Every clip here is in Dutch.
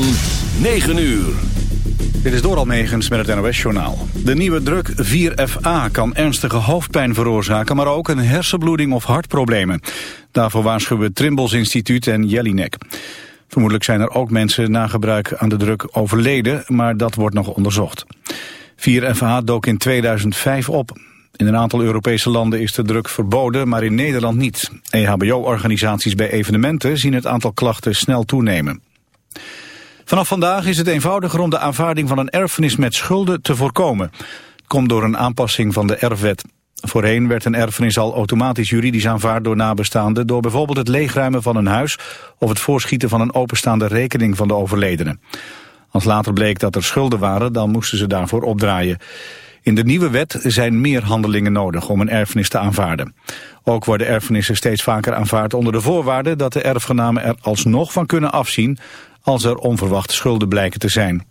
van 9 uur. Dit is door Almegens met het NOS-journaal. De nieuwe druk 4FA kan ernstige hoofdpijn veroorzaken... maar ook een hersenbloeding of hartproblemen. Daarvoor waarschuwen Trimbos Instituut en Jellinek. Vermoedelijk zijn er ook mensen na gebruik aan de druk overleden... maar dat wordt nog onderzocht. 4FA dook in 2005 op. In een aantal Europese landen is de druk verboden, maar in Nederland niet. EHBO-organisaties bij evenementen zien het aantal klachten snel toenemen. Vanaf vandaag is het eenvoudiger om de aanvaarding van een erfenis met schulden te voorkomen. Het komt door een aanpassing van de erfwet. Voorheen werd een erfenis al automatisch juridisch aanvaard door nabestaanden... door bijvoorbeeld het leegruimen van een huis... of het voorschieten van een openstaande rekening van de overledene. Als later bleek dat er schulden waren, dan moesten ze daarvoor opdraaien. In de nieuwe wet zijn meer handelingen nodig om een erfenis te aanvaarden. Ook worden erfenissen steeds vaker aanvaard onder de voorwaarde dat de erfgenamen er alsnog van kunnen afzien als er onverwachte schulden blijken te zijn.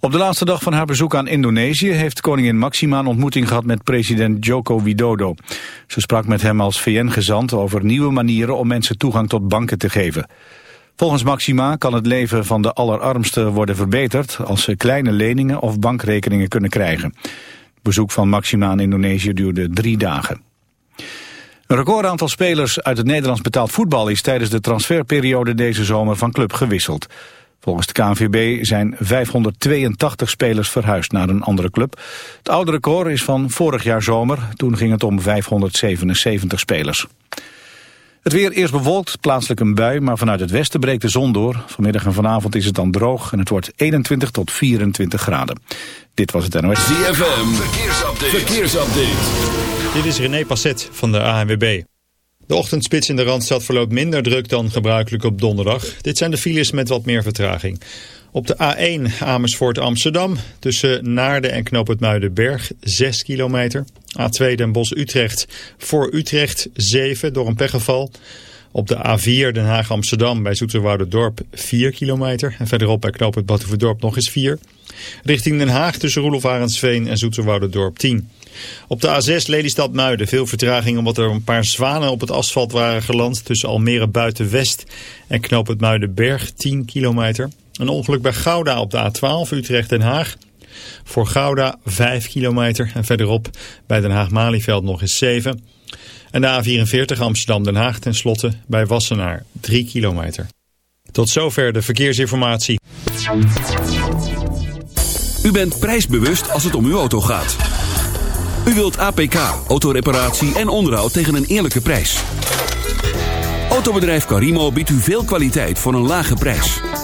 Op de laatste dag van haar bezoek aan Indonesië heeft koningin Maxima een ontmoeting gehad met president Joko Widodo. Ze sprak met hem als VN-gezant over nieuwe manieren om mensen toegang tot banken te geven. Volgens Maxima kan het leven van de allerarmsten worden verbeterd als ze kleine leningen of bankrekeningen kunnen krijgen. Het bezoek van Maxima aan Indonesië duurde drie dagen. Een recordaantal spelers uit het Nederlands betaald voetbal is tijdens de transferperiode deze zomer van club gewisseld. Volgens de KNVB zijn 582 spelers verhuisd naar een andere club. Het oude record is van vorig jaar zomer, toen ging het om 577 spelers. Het weer eerst bewolkt, plaatselijk een bui, maar vanuit het westen breekt de zon door. Vanmiddag en vanavond is het dan droog en het wordt 21 tot 24 graden. Dit was het NOS. ZFM, verkeersupdate. verkeersupdate. Dit is René Passet van de ANWB. De ochtendspits in de Randstad verloopt minder druk dan gebruikelijk op donderdag. Dit zijn de files met wat meer vertraging. Op de A1 Amersfoort Amsterdam tussen Naarden en Knoop het Muidenberg 6 kilometer. A2 Den Bosch Utrecht voor Utrecht 7 door een pechgeval. Op de A4 Den Haag Amsterdam bij Dorp 4 kilometer. En verderop bij Knoop het Batuverdorp nog eens 4. Richting Den Haag tussen Roelof Arendsveen en Dorp 10. Op de A6 Lelystad-Muiden veel vertraging omdat er een paar zwanen op het asfalt waren geland tussen Almere Buiten-West en Knoop het Muidenberg 10 kilometer. Een ongeluk bij Gouda op de A12 Utrecht-Den Haag. Voor Gouda 5 kilometer en verderop bij Den Haag-Malieveld nog eens 7. En de A44 Amsterdam-Den Haag tenslotte bij Wassenaar 3 kilometer. Tot zover de verkeersinformatie. U bent prijsbewust als het om uw auto gaat. U wilt APK, autoreparatie en onderhoud tegen een eerlijke prijs. Autobedrijf Carimo biedt u veel kwaliteit voor een lage prijs.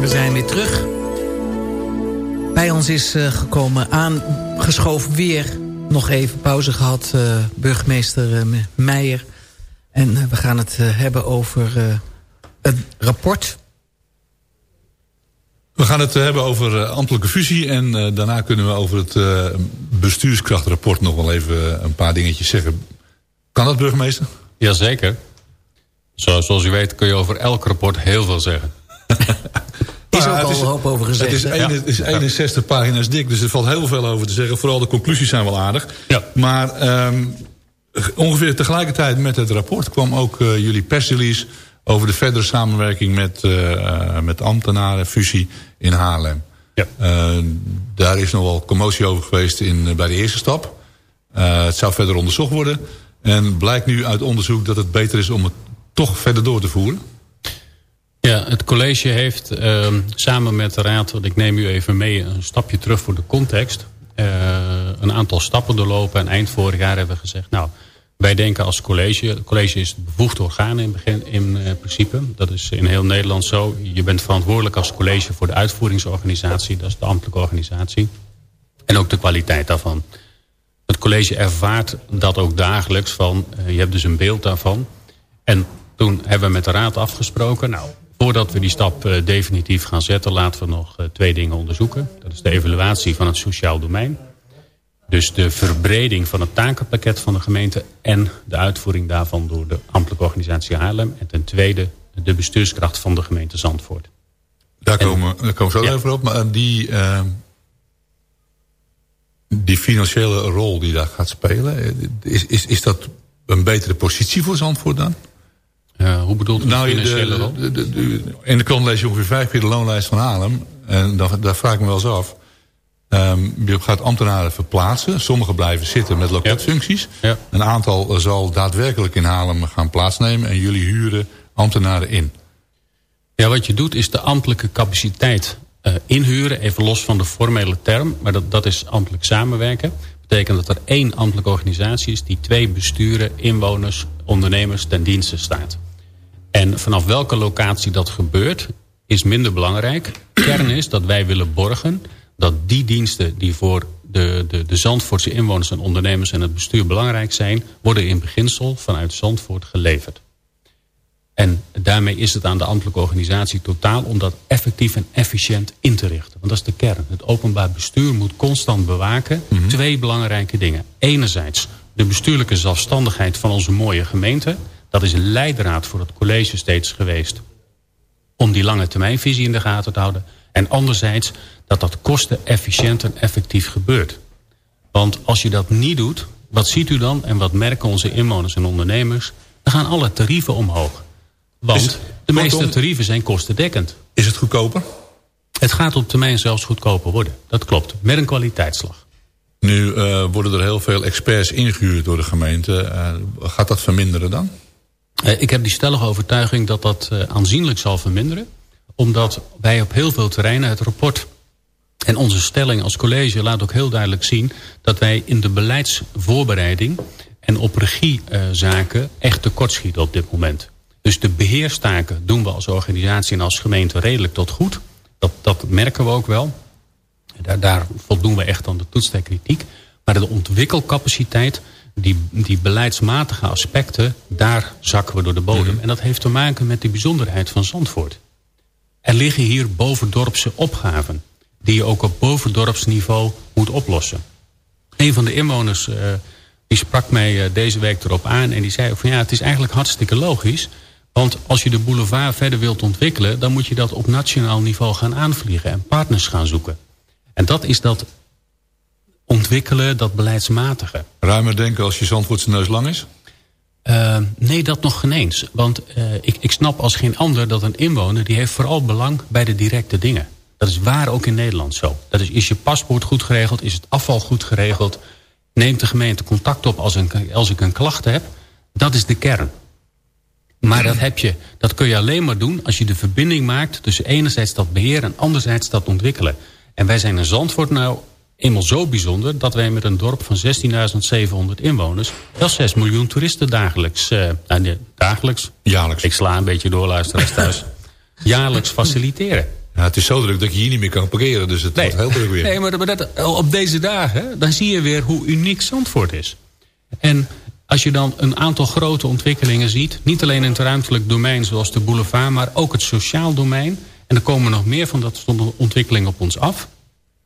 We zijn weer terug. Bij ons is uh, gekomen aangeschoven weer nog even pauze gehad, uh, burgemeester uh, Meijer. En we gaan het hebben over het rapport. We gaan het hebben over ambtelijke fusie en daarna kunnen we over het bestuurskrachtrapport nog wel even een paar dingetjes zeggen. Kan dat burgemeester? Jazeker. Zo, zoals u weet kun je over elk rapport heel veel zeggen. is ook al een hoop over gezegd. Het is, een, het is 61 pagina's dik, dus er valt heel veel over te zeggen. Vooral de conclusies zijn wel aardig. Ja. Maar um, ongeveer tegelijkertijd met het rapport kwam ook uh, jullie persrelease over de verdere samenwerking met, uh, met ambtenaren, fusie in Haarlem. Ja. Uh, daar is nog wel commotie over geweest in, bij de eerste stap. het zou verder onderzocht worden. En blijkt nu uit onderzoek dat het beter is om het toch verder door te voeren? Ja, het college heeft uh, samen met de raad, want ik neem u even mee een stapje terug voor de context, uh, een aantal stappen doorlopen. En eind vorig jaar hebben we gezegd, nou, wij denken als college, het college is het bevoegde orgaan in, begin, in uh, principe. Dat is in heel Nederland zo. Je bent verantwoordelijk als college voor de uitvoeringsorganisatie, dat is de ambtelijke organisatie. En ook de kwaliteit daarvan. Het college ervaart dat ook dagelijks van, je hebt dus een beeld daarvan. En toen hebben we met de raad afgesproken... nou, voordat we die stap uh, definitief gaan zetten... laten we nog uh, twee dingen onderzoeken. Dat is de evaluatie van het sociaal domein. Dus de verbreding van het takenpakket van de gemeente... en de uitvoering daarvan door de ambtelijke organisatie Haarlem. En ten tweede de bestuurskracht van de gemeente Zandvoort. Daar komen, daar komen we zo ja. even op. Maar die, uh, die financiële rol die daar gaat spelen... is, is, is dat een betere positie voor Zandvoort dan? Hoe bedoelt u nou, financiële? De, de, de, in de krant lees je ongeveer vijf keer de loonlijst van Haarlem. En daar, daar vraag ik me wel eens af. Um, je gaat ambtenaren verplaatsen. Sommigen blijven zitten met loketfuncties. Ja. Ja. Een aantal zal daadwerkelijk in Haarlem gaan plaatsnemen. En jullie huren ambtenaren in. Ja, wat je doet is de ambtelijke capaciteit uh, inhuren. Even los van de formele term. Maar dat, dat is ambtelijk samenwerken betekent dat er één ambtelijke organisatie is... die twee besturen, inwoners, ondernemers ten dienste staat. En vanaf welke locatie dat gebeurt, is minder belangrijk. Kern is dat wij willen borgen dat die diensten die voor de, de, de Zandvoortse inwoners en ondernemers en het bestuur belangrijk zijn... worden in beginsel vanuit Zandvoort geleverd. En daarmee is het aan de ambtelijke organisatie totaal om dat effectief en efficiënt in te richten. Want dat is de kern. Het openbaar bestuur moet constant bewaken mm -hmm. twee belangrijke dingen. Enerzijds de bestuurlijke zelfstandigheid van onze mooie gemeente. Dat is een leidraad voor het college steeds geweest. Om die lange termijnvisie in de gaten te houden. En anderzijds dat dat kosten efficiënt en effectief gebeurt. Want als je dat niet doet, wat ziet u dan en wat merken onze inwoners en ondernemers? Dan gaan alle tarieven omhoog. Want de meeste tarieven zijn kostendekkend. Is het goedkoper? Het gaat op termijn zelfs goedkoper worden. Dat klopt. Met een kwaliteitsslag. Nu uh, worden er heel veel experts ingehuurd door de gemeente. Uh, gaat dat verminderen dan? Uh, ik heb die stellige overtuiging dat dat aanzienlijk zal verminderen. Omdat wij op heel veel terreinen het rapport... en onze stelling als college laat ook heel duidelijk zien... dat wij in de beleidsvoorbereiding en op regiezaken echt tekortschieten op dit moment. Dus de beheerstaken doen we als organisatie en als gemeente redelijk tot goed. Dat, dat merken we ook wel. Daar, daar voldoen we echt aan de toets kritiek. Maar de ontwikkelcapaciteit, die, die beleidsmatige aspecten... daar zakken we door de bodem. En dat heeft te maken met de bijzonderheid van Zandvoort. Er liggen hier bovendorpse opgaven... die je ook op bovendorpsniveau moet oplossen. Een van de inwoners uh, die sprak mij uh, deze week erop aan... en die zei van ja, het is eigenlijk hartstikke logisch... Want als je de boulevard verder wilt ontwikkelen... dan moet je dat op nationaal niveau gaan aanvliegen... en partners gaan zoeken. En dat is dat ontwikkelen, dat beleidsmatige. Ruimer denken als je Zandvoortse neus lang is? Uh, nee, dat nog geen eens. Want uh, ik, ik snap als geen ander dat een inwoner... die heeft vooral belang bij de directe dingen. Dat is waar ook in Nederland zo. Dat is, is je paspoort goed geregeld? Is het afval goed geregeld? Neemt de gemeente contact op als, een, als ik een klacht heb? Dat is de kern. Maar dat, heb je, dat kun je alleen maar doen als je de verbinding maakt... tussen enerzijds dat beheer en anderzijds dat ontwikkelen. En wij zijn in Zandvoort nou eenmaal zo bijzonder... dat wij met een dorp van 16.700 inwoners... wel 6 miljoen toeristen dagelijks... Uh, nee, dagelijks? Jaarlijks. Ik sla een beetje door, luisteraars thuis. jaarlijks faciliteren. Ja, het is zo druk dat je hier niet meer kan parkeren. Dus het wordt heel druk weer. Nee, maar, maar dat, op deze dagen, dan zie je weer hoe uniek Zandvoort is. En als je dan een aantal grote ontwikkelingen ziet... niet alleen in het ruimtelijk domein zoals de boulevard... maar ook het sociaal domein... en er komen nog meer van dat soort ontwikkelingen op ons af...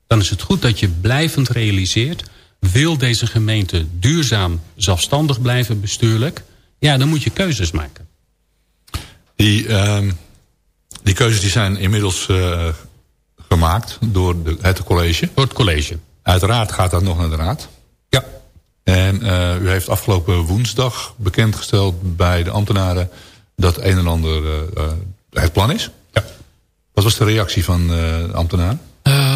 dan is het goed dat je blijvend realiseert... wil deze gemeente duurzaam zelfstandig blijven bestuurlijk... ja, dan moet je keuzes maken. Die, ehm, die keuzes die zijn inmiddels eh, gemaakt door de, het college. Door het college. Uiteraard gaat dat nog naar de raad. Ja. En eh, u heeft afgelopen woensdag bekendgesteld bij de ambtenaren... dat een en ander eh, het plan is. Ja. Wat was de reactie van de ambtenaren?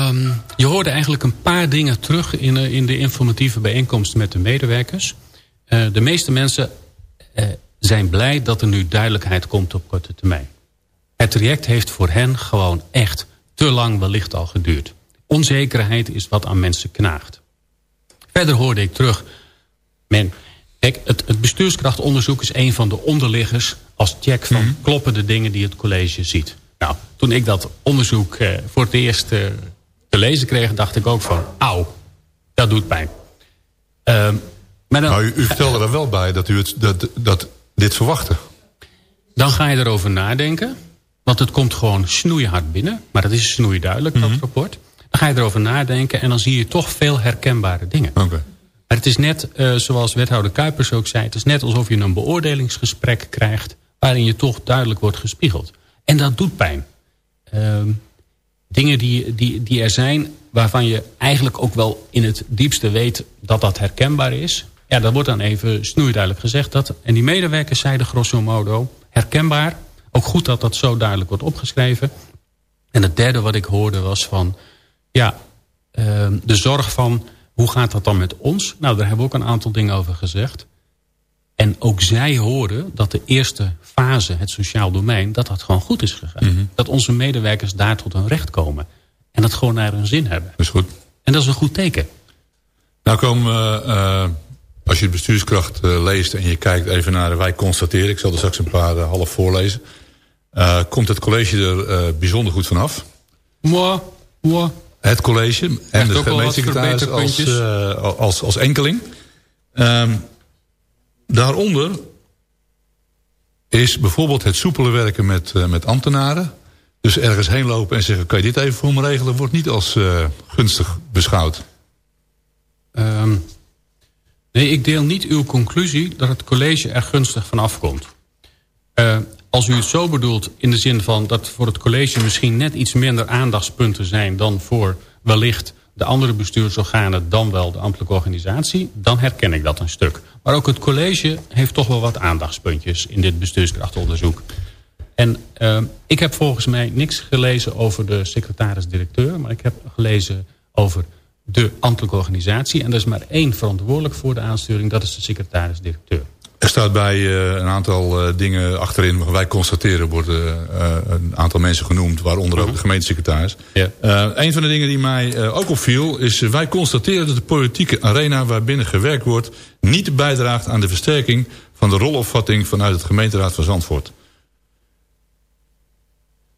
Ehm, je hoorde eigenlijk een paar dingen terug in, eh, in de informatieve bijeenkomsten met de medewerkers. Eh, de meeste mensen eh, zijn blij dat er nu duidelijkheid komt op korte termijn. Het traject heeft voor hen gewoon echt te lang wellicht al geduurd. Onzekerheid is wat aan mensen knaagt. Verder hoorde ik terug... Men, kijk, het, het bestuurskrachtonderzoek is een van de onderliggers... als check van kloppen de dingen die het college ziet. Nou, toen ik dat onderzoek voor het eerst te lezen kreeg... dacht ik ook van, auw, dat doet pijn. Ehm, maar dan, Nou, u, u vertelde er wel bij dat u het, dat, dat dit verwachtte. dan ga je erover nadenken. Want het komt gewoon snoeihard binnen. Maar dat is snoeiduidelijk, dat rapport. Dan ga je erover nadenken en dan zie je toch veel herkenbare dingen. Oké. Maar het is net, eh, zoals wethouder Kuipers ook zei... het is net alsof je een beoordelingsgesprek krijgt... waarin je toch duidelijk wordt gespiegeld. En dat doet pijn. Ehm, dingen die, die, die er zijn waarvan je eigenlijk ook wel in het diepste weet... dat dat herkenbaar is. Ja, dat wordt dan even snoeiduidelijk gezegd. Dat, en die medewerkers zeiden grosso modo herkenbaar. Ook goed dat dat zo duidelijk wordt opgeschreven. En het derde wat ik hoorde was van... ja, ehm, de zorg van hoe gaat dat dan met ons? Nou, daar hebben we ook een aantal dingen over gezegd. En ook zij horen dat de eerste fase, het sociaal domein... dat dat gewoon goed is gegaan. Dat onze medewerkers daar tot hun recht komen. En dat gewoon naar hun zin hebben. Dat is goed. En dat is een goed teken. Nou komen, eh, als je de bestuurskracht eh, leest en je kijkt even naar... wij constateren, ik zal er straks een paar eh, half voorlezen... komt het college er bijzonder goed vanaf. Moi. Het college en Echt de gemeentesecretaris als, als, als enkeling. Ehm, daaronder is bijvoorbeeld het soepele werken met, eh, met ambtenaren. Dus ergens heen lopen en zeggen, kan je dit even voor me regelen... wordt niet als eh, gunstig beschouwd. Ehm, nee, ik deel niet uw conclusie dat het college er gunstig van afkomt. Eh, als u het zo bedoelt in de zin van dat voor het college misschien net iets minder aandachtspunten zijn dan voor wellicht de andere bestuursorganen dan wel de ambtelijke organisatie, dan herken ik dat een stuk. Maar ook het college heeft toch wel wat aandachtspuntjes in dit bestuurskrachtonderzoek. En eh, ik heb volgens mij niks gelezen over de secretaris-directeur... maar ik heb gelezen over de ambtelijke organisatie. En er is maar één verantwoordelijk voor de aansturing. Dat is de secretaris-directeur. Er staat bij eh, een aantal eh, dingen achterin. Wij constateren worden eh, een aantal mensen genoemd. Waaronder ook de gemeentesecretaris. Ja. Een van de dingen die mij ook opviel. Is wij constateren dat de politieke arena waarbinnen gewerkt wordt. Niet bijdraagt aan de versterking van de rolopvatting vanuit het gemeenteraad van Zandvoort.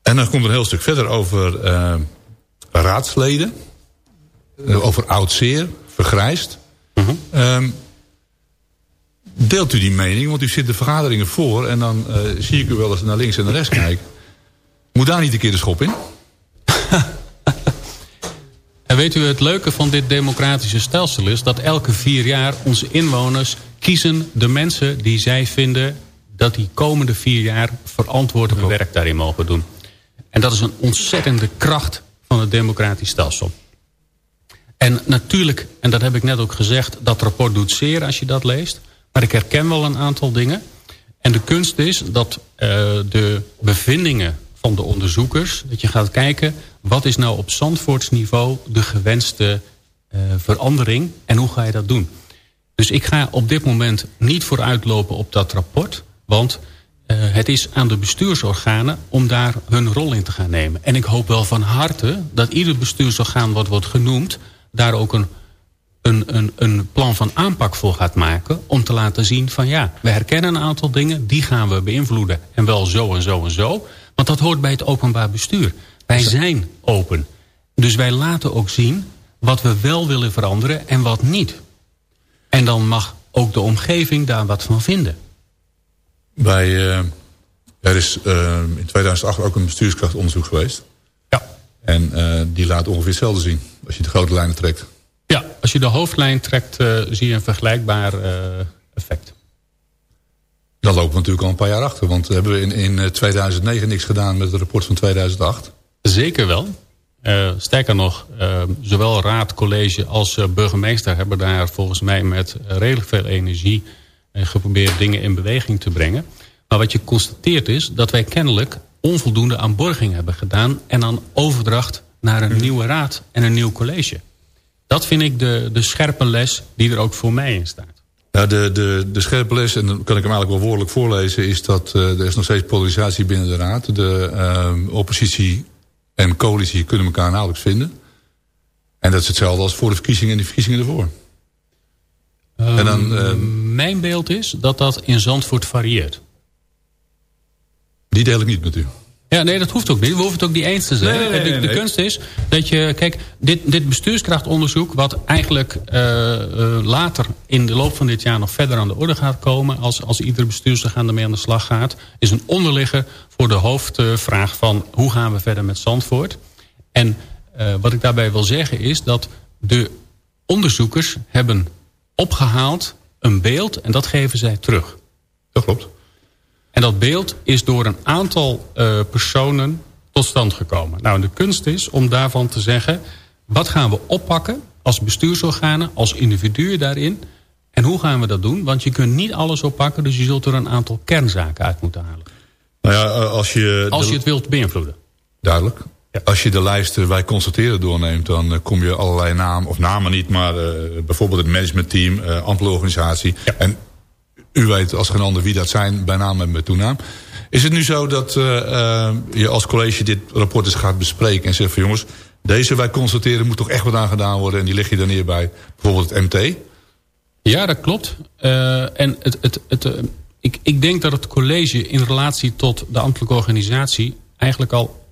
En dan komt er een heel stuk verder over raadsleden. Over oud zeer, vergrijsd. Ehm, Deelt u die mening? Want u zit de vergaderingen voor... en dan eh, zie ik u wel eens naar links en naar rechts kijken. Moet daar niet een keer de schop in? En weet u, het leuke van dit democratische stelsel is... dat elke vier jaar onze inwoners kiezen de mensen die zij vinden... dat die komende vier jaar verantwoord hun werk daarin mogen doen. En dat is een ontzettende kracht van het democratisch stelsel. En natuurlijk, en dat heb ik net ook gezegd... dat rapport doet zeer als je dat leest. Maar ik herken wel een aantal dingen. En de kunst is dat eh, de bevindingen van de onderzoekers... dat je gaat kijken, wat is nou op Zandvoortsniveau... de gewenste eh, verandering en hoe ga je dat doen? Dus ik ga op dit moment niet vooruitlopen op dat rapport... want eh, het is aan de bestuursorganen om daar hun rol in te gaan nemen. En ik hoop wel van harte dat ieder bestuursorgaan wat wordt genoemd... daar ook een, een, een, een plan van aanpak voor gaat maken... om te laten zien van ja, we herkennen een aantal dingen... die gaan we beïnvloeden en wel zo en zo en zo. Want dat hoort bij het openbaar bestuur. Wij zijn open. Dus wij laten ook zien wat we wel willen veranderen en wat niet. En dan mag ook de omgeving daar wat van vinden. Bij, eh, er is eh, in 2008 ook een bestuurskrachtonderzoek geweest. Ja. En eh, die laat ongeveer hetzelfde zien. Als je de grote lijnen trekt. Ja, als je de hoofdlijn trekt, eh, zie je een vergelijkbaar eh, effect. Dan lopen we natuurlijk al een paar jaar achter. Want hebben we in, in eh, 2009 niks gedaan met het rapport van 2008. Zeker wel. Eh, sterker nog, eh, zowel raad, college als eh, burgemeester hebben daar volgens mij met eh, redelijk veel energie eh, geprobeerd dingen in beweging te brengen. Maar wat je constateert is dat wij kennelijk onvoldoende aan borging hebben gedaan en aan overdracht naar een nieuwe raad en een nieuw college. Dat vind ik de, de scherpe les die er ook voor mij in staat. Nou, de, de, de scherpe les, en dan kan ik hem eigenlijk wel woordelijk voorlezen... is dat eh, er is nog steeds polarisatie binnen de raad. De eh, oppositie en coalitie kunnen elkaar nauwelijks vinden. En dat is hetzelfde als voor de verkiezingen en de verkiezingen ervoor. en dan, eh, Mijn beeld is dat dat in Zandvoort varieert. die deel ik niet met u. Ja, nee, dat hoeft ook niet. We hoeven het ook niet eens te zijn. Nee, nee, nee, de, de kunst is dat je... Kijk, dit, dit bestuurskrachtonderzoek... wat eigenlijk eh, eh, later in de loop van dit jaar nog verder aan de orde gaat komen... als, als iedere bestuursorgaan ermee aan de slag gaat... is een onderligger voor de hoofdvraag van... hoe gaan we verder met Zandvoort? En eh, wat ik daarbij wil zeggen is dat de onderzoekers hebben opgehaald een beeld... en dat geven zij terug. Dat klopt. En dat beeld is door een aantal eh, personen tot stand gekomen. Nou, de kunst is om daarvan te zeggen... wat gaan we oppakken als bestuursorganen, als individuen daarin... en hoe gaan we dat doen? Want je kunt niet alles oppakken... dus je zult er een aantal kernzaken uit moeten halen. Nou ja, eh, als je... Als je het wilt beïnvloeden. Duidelijk. Als je de lijst wij constateren doorneemt... dan eh, kom je allerlei namen, of namen niet... maar bijvoorbeeld het managementteam, ambtelijke organisatie. En u weet als geen ander wie dat zijn, bij naam en bij toenaam. Is het nu zo dat eh, eh, je als college dit rapport eens gaat bespreken... en zegt van jongens, deze wij constateren moet toch echt wat aan gedaan worden... en die leg je dan neer bij bijvoorbeeld het MT... Ja, dat klopt. Eh, en het, het, het, ik, ik denk dat het college in relatie tot de ambtelijke organisatie... eigenlijk al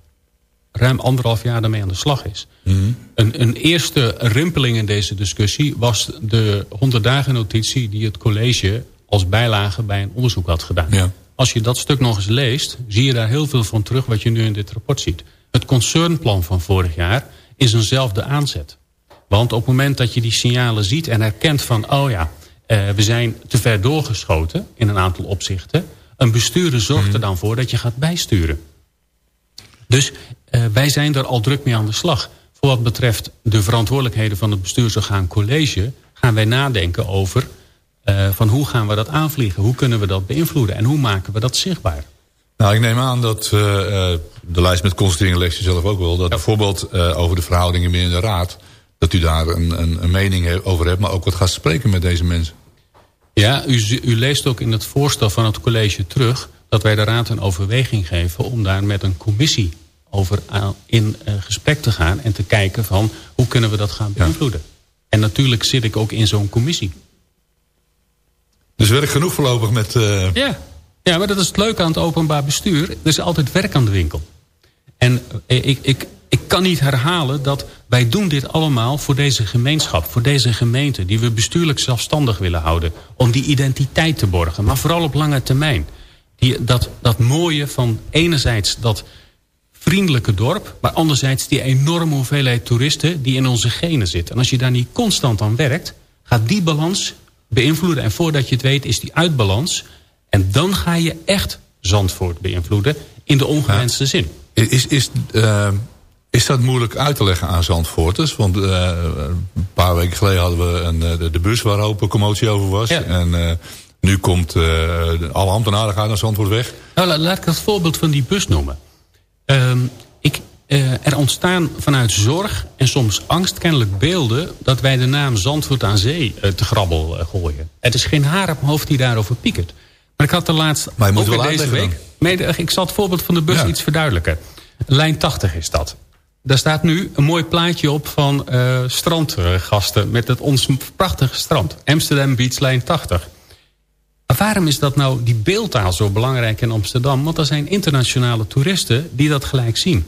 ruim anderhalf jaar daarmee aan de slag is. Een, een eerste rimpeling in deze discussie was de 100 dagen notitie... die het college als bijlage bij een onderzoek had gedaan. Ja. Als je dat stuk nog eens leest, zie je daar heel veel van terug... wat je nu in dit rapport ziet. Het concernplan van vorig jaar is eenzelfde aanzet. Want op het moment dat je die signalen ziet en herkent van... oh ja, eh, we zijn te ver doorgeschoten in een aantal opzichten... een bestuurder zorgt er dan voor dat je gaat bijsturen. Dus eh, wij zijn er al druk mee aan de slag. Voor wat betreft de verantwoordelijkheden van het bestuursorgaan college... gaan wij nadenken over van hoe gaan we dat aanvliegen? Hoe kunnen we dat beïnvloeden? En hoe maken we dat zichtbaar? Nou, ik neem aan dat eh, eh, de lijst met constateringen leest u zelf ook wel... dat bijvoorbeeld eh, over de verhoudingen binnen de raad... dat u daar een, een, een mening he- over hebt... maar ook wat gaat spreken met deze mensen. Ja, u, u leest ook in het voorstel van het college terug... dat wij de raad een overweging geven om daar met een commissie over aan- in eh, gesprek te gaan... en te kijken van hoe kunnen we dat gaan beïnvloeden. En natuurlijk zit ik ook in zo'n commissie. Dus werk genoeg voorlopig met... eh, Ja. ja, maar dat is het leuke aan het openbaar bestuur. Er is altijd werk aan de winkel. En eh, ik, ik, ik kan niet herhalen dat wij doen dit allemaal voor deze gemeenschap. Voor deze gemeente die we bestuurlijk zelfstandig willen houden. Om die identiteit te borgen. Maar vooral op lange termijn. Die, dat, dat mooie van enerzijds dat vriendelijke dorp... maar anderzijds die enorme hoeveelheid toeristen die in onze genen zitten. En als je daar niet constant aan werkt... gaat die balans beïnvloeden. En voordat je het weet is die uit balans. En dan ga je echt Zandvoort beïnvloeden in de ongewenste zin. Is, is, eh, is dat moeilijk uit te leggen aan Zandvoorters? Want eh, een paar weken geleden hadden we een, eh, de, de bus waar hoop commotie over was. Ja. En nu komt alle ambtenaren gaan naar Zandvoort weg. Nou, la- laat ik het voorbeeld van die bus noemen. Ehm, eh, er ontstaan vanuit zorg en soms angst kennelijk beelden... dat wij de naam Zandvoort aan Zee eh, te grabbel eh, gooien. Het is geen haar op mijn hoofd die daarover piekert. Maar ik had de laatste... Maar je moet ook wel weer deze week. Ik zal het voorbeeld van de bus Ja. iets verduidelijken. Lijn 80 is dat. Daar staat nu een mooi plaatje op van strandgasten... met het ons prachtige strand. Amsterdam Beach Lijn 80. Maar waarom is dat nou die beeldtaal zo belangrijk in Amsterdam? Want er zijn internationale toeristen die dat gelijk zien.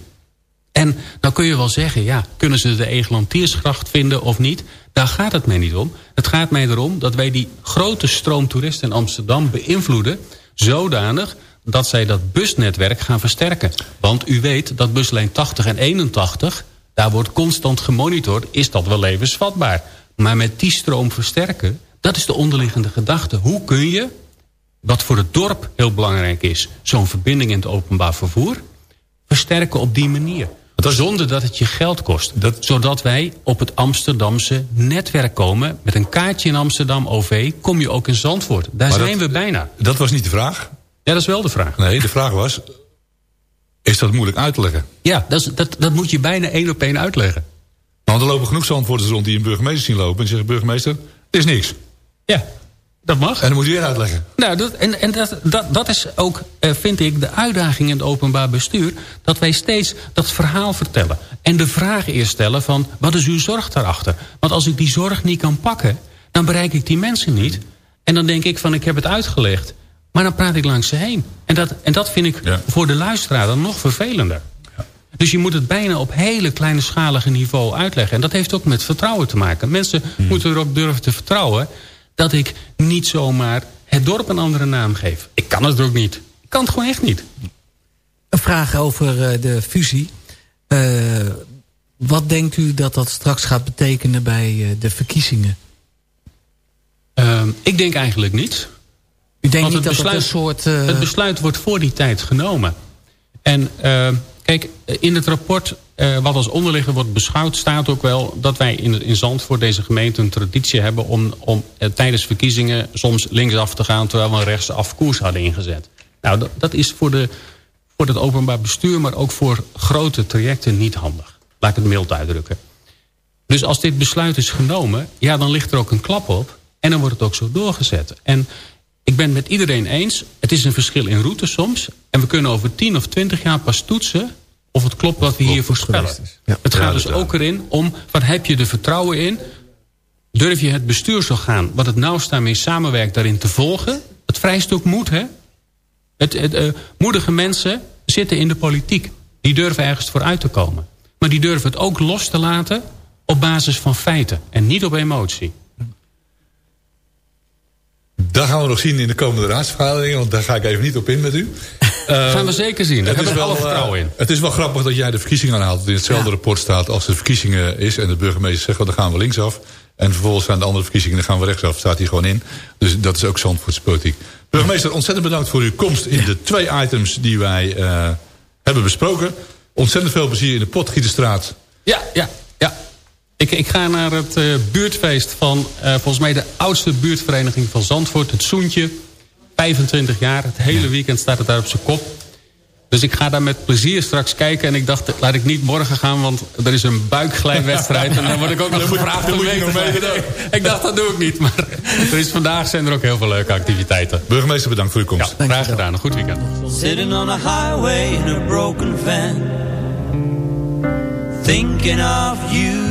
En dan kun je wel zeggen, ja, kunnen ze de Egelantiersgracht vinden of niet? Daar gaat het mij niet om. Het gaat mij erom dat wij die grote stroom toeristen in Amsterdam beïnvloeden... zodanig dat zij dat busnetwerk gaan versterken. Want u weet dat buslijn 80 en 81, daar wordt constant gemonitord... is dat wel levensvatbaar. Maar met die stroom versterken, dat is de onderliggende gedachte. Hoe kun je, wat voor het dorp heel belangrijk is... zo'n verbinding in het openbaar vervoer... versterken op die manier. Zonder dat het je geld kost. Zodat wij op het Amsterdamse netwerk komen. Met een kaartje in Amsterdam OV kom je ook in Zandvoort. Daar Maar zijn dat- we bijna. Dat was niet de vraag. Ja, dat is wel de vraag. Nee, de vraag was... Is dat moeilijk uit te leggen? Ja, dat, is, dat, dat moet je bijna één op één uitleggen. Want er lopen genoeg zandvoorters rond die een burgemeester zien lopen... en zeggen, burgemeester, het is niks. Ja, dat mag. En dan moet je weer uitleggen. Nou, dat, en, en dat, dat, dat is ook, eh, vind ik, de uitdaging in het openbaar bestuur. Dat wij steeds dat verhaal vertellen. En de vraag eerst stellen van, wat is uw zorg daarachter? Want als ik die zorg niet kan pakken, dan bereik ik die mensen niet. En dan denk ik van, ik heb het uitgelegd. Maar dan praat ik langs ze heen. En dat, en dat vind ik Ja. voor de luisteraar dan nog vervelender. Dus je moet het bijna op hele kleinschalige niveau uitleggen. En dat heeft ook met vertrouwen te maken. Mensen moeten erop durven te vertrouwen... dat ik niet zomaar het dorp een andere naam geef. Ik kan het ook niet. Ik kan het gewoon echt niet. Een vraag over eh, de fusie. Eh, wat denkt u dat dat straks gaat betekenen bij eh, de verkiezingen? Ehm, ik denk eigenlijk niet. U denkt niet dat het het een besluit- soort... Het besluit wordt voor die tijd genomen. En eh, kijk, in het rapport eh, wat als onderligger wordt beschouwd... staat ook wel dat wij in, in Zandvoort deze gemeente een traditie hebben... om, om eh, tijdens verkiezingen soms linksaf te gaan... terwijl we een rechtsaf koers hadden ingezet. Nou, dat, dat is voor, de, voor het openbaar bestuur... maar ook voor grote trajecten niet handig. Laat ik het mild uitdrukken. Dus als dit besluit is genomen, ja, dan ligt er ook een klap op. En dan wordt het ook zo doorgezet. En ik ben het met iedereen eens, het is een verschil in route soms. En we kunnen over 10 of 20 jaar pas toetsen of het klopt wat we hier voorspellen. Ja. Het gaat dus ook erin om, wat heb je er vertrouwen in? Durf je het bestuursorgaan, wat het nauwst daarmee samenwerkt, daarin te volgen? Het vrijstuk moet, hè? Het, het, eh, moedige mensen zitten in de politiek. Die durven ergens vooruit te komen. Maar die durven het ook los te laten op basis van feiten. En niet op emotie. Dat gaan we nog zien in de komende raadsvergaderingen... want daar ga ik even niet op in met u. Dat gaan we zeker zien. Daar hebben is, we wel, alle vertrouwen in. eh, het is wel grappig dat jij de verkiezingen aanhaalt. In hetzelfde Ja. rapport staat als de verkiezingen is... en de burgemeester zegt, dan gaan we linksaf. En vervolgens zijn de andere verkiezingen, dan gaan we rechtsaf. Staat hier gewoon in. Dus dat is ook Zandvoortse politiek. Burgemeester, ontzettend bedankt voor uw komst... in de twee items die wij eh, hebben besproken. Ontzettend veel plezier in de Potgieterstraat. Ja, ja, ja. Ik, ik ga naar het eh, buurtfeest van eh, volgens mij de oudste buurtvereniging van Zandvoort. Het Soentje. 25 jaar. Het hele weekend staat het daar op zijn kop. Dus ik ga daar met plezier straks kijken. En ik dacht, laat ik niet morgen gaan, want er is een buikglijwedstrijd. en dan word ik ook nog gevraagd om mee te glijden. Ik dacht, dat doe ik niet. Maar er is vandaag zijn er ook heel veel leuke activiteiten. Burgemeester, bedankt voor uw komst. Ja, graag gedaan. Een goed weekend. Sitting on a highway in a broken van Thinking of you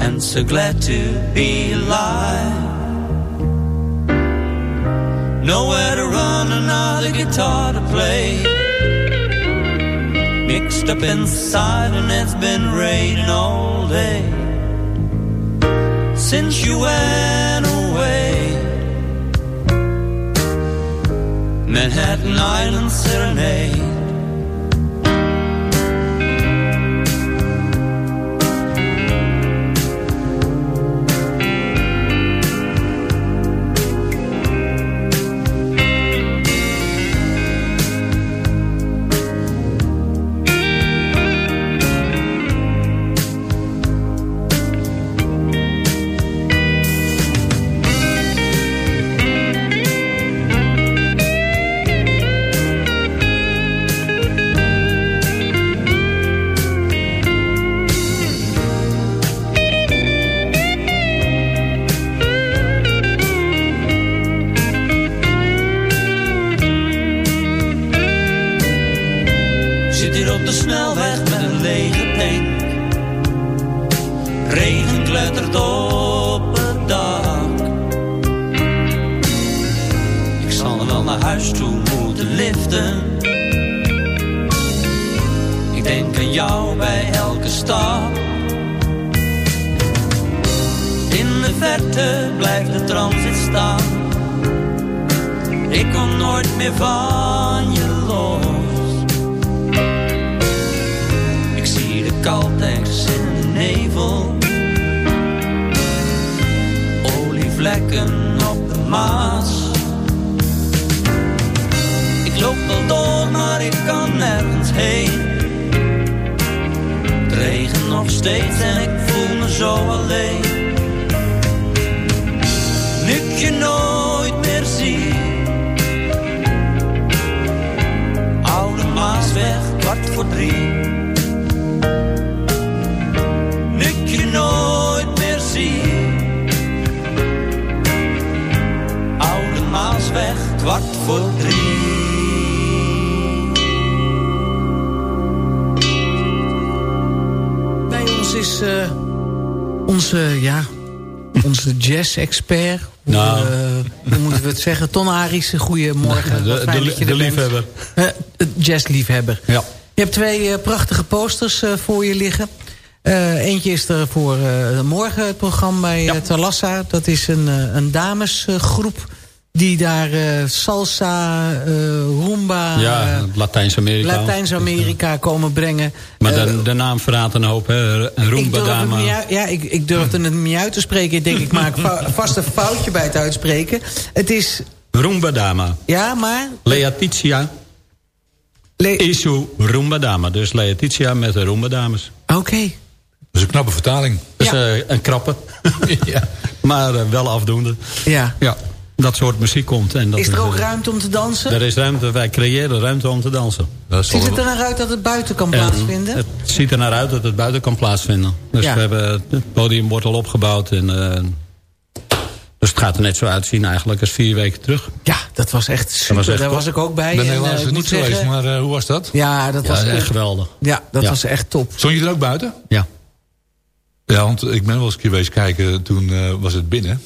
And so glad to be alive. Nowhere to run, another guitar to play. Mixed up inside, and it's been raining all day. Since you went away. Manhattan Island Serenade. Blijft de transit staan. Ik kom nooit meer van je los. Ik zie de kaltex in de nevel. Olievlekken op de Maas. Ik loop wel door, maar ik kan nergens heen. Het regent nog steeds en ik voel me zo alleen. Je nooit meer zie. Oude kwart voor drie. Nu je nooit meer zie. Oude Maasweg, kwart voor drie. Bij ons is eh, onze, ja, onze jazz-expert. Nou. eh, hoe moeten we het zeggen? Ton Aries, goedemorgen. De- fijn de- je de liefhebber. Eh, de jazzliefhebber. Ja. Je hebt twee eh, prachtige posters eh, voor je liggen. Eh, eentje is er voor eh, morgen het programma bij eh, Talassa. Dat is een, eh, een damesgroep die daar eh, salsa, eh rumba, Ja, eh, Latijns-Amerika. Latijns-Amerika komen brengen. Maar de, de naam verraadt een hoop, hè. uit, ja, ik, ik durfde het niet uit te spreken. Ik denk, ik maak va- vast een foutje bij het uitspreken. Het is, Roomba-dama. ja, maar... Leatitia Le- Isu Roomba-dama. Dus Leatitia met de Roomba-dames. Oké. Dat is een knappe vertaling. Ja. eh, een krappe. ja. Maar wel afdoende. Ja. Ja, dat soort muziek komt. En dat Is er ook ruimte om te dansen? Er is ruimte, wij creëren ruimte om te dansen. Ziet het er naar uit dat het buiten kan En plaatsvinden? Het ziet er naar uit dat het buiten kan plaatsvinden. Dus Ja. we hebben het podium wordt al opgebouwd. En, eh, dus het gaat er net zo uitzien eigenlijk als vier weken terug. Ja, dat was echt super. was echt Daar top. was ik ook bij. Ik ben En, helaas ik niet geweest, zeggen- maar eh, hoe was dat? Ja, dat Ja, was echt geweldig. ja, dat Ja. was echt top. Stond je er ook buiten? Ja. Ja, want ik ben wel eens een keer geweest kijken. Toen eh, was het binnen.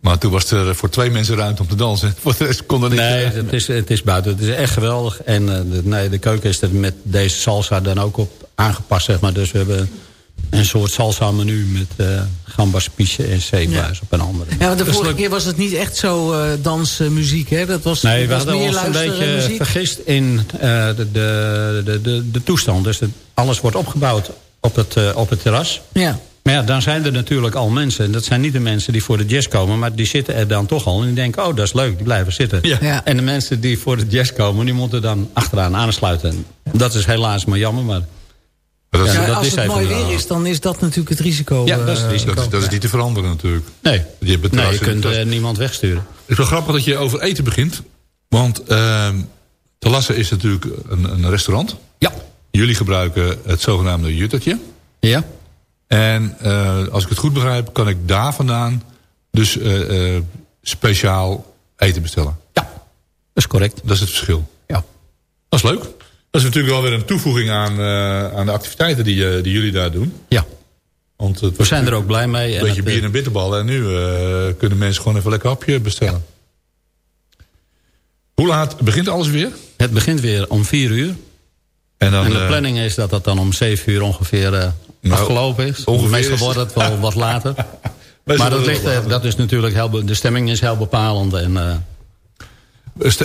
Maar toen was er voor twee mensen ruimte om te dansen. Voor de rest kon er niks. Nee, het is, het is buiten. Het is echt geweldig. En eh, de, nee, de keuken is er met deze salsa dan ook op aangepast, zeg maar. Dus we hebben een soort salsa menu met eh gambas, piesje en zeebuis op een andere. Ja, want de vorige keer was het niet echt zo eh dansmuziek, hè? Dat was, Nee, we dat was hadden meer ons een beetje muziek. vergist in eh, de, de, de, de, de toestand. Dus het- alles wordt opgebouwd op het, eh, op het terras. Ja. Maar ja, dan zijn er natuurlijk al mensen. En dat zijn niet de mensen die voor de jazz komen. Maar die zitten er dan toch al. En die denken, oh, dat is leuk. Die blijven zitten. Ja. Ja. En de mensen die voor de jazz komen, die moeten dan achteraan aansluiten. Dat is helaas maar jammer. Maar Maar dat, is, Ja, dat als is het mooi weer is, dan is dat natuurlijk het risico. Ja, dat is het eh, risico. dat, is, dat is niet te veranderen natuurlijk. nee, Je nee je kunt eh, niemand wegsturen. Het is wel grappig dat je over eten begint. Want uh, Talasse is natuurlijk een, een restaurant. Ja. Jullie gebruiken het zogenaamde juttertje. Ja? En uh, als ik het goed begrijp, kan ik daar vandaan dus uh, uh, speciaal eten bestellen. Ja, dat is correct. Dat is het verschil. Ja. Dat is leuk. Dat is natuurlijk wel weer een toevoeging aan, aan de activiteiten die, die jullie daar doen. Ja. Want We zijn er ook blij mee. Een beetje bier en bitterballen. En nu kunnen mensen gewoon even lekker hapje bestellen. Ja. Hoe laat begint alles weer? Het begint weer om vier uur. En, dan, en de planning is dat dat dan om zeven uur ongeveer uh, nou, afgelopen is. Ongeveer Meestal wordt het wel wat later. maar dat, ligt, later. dat is natuurlijk heel, de stemming is heel bepalend. En, uh...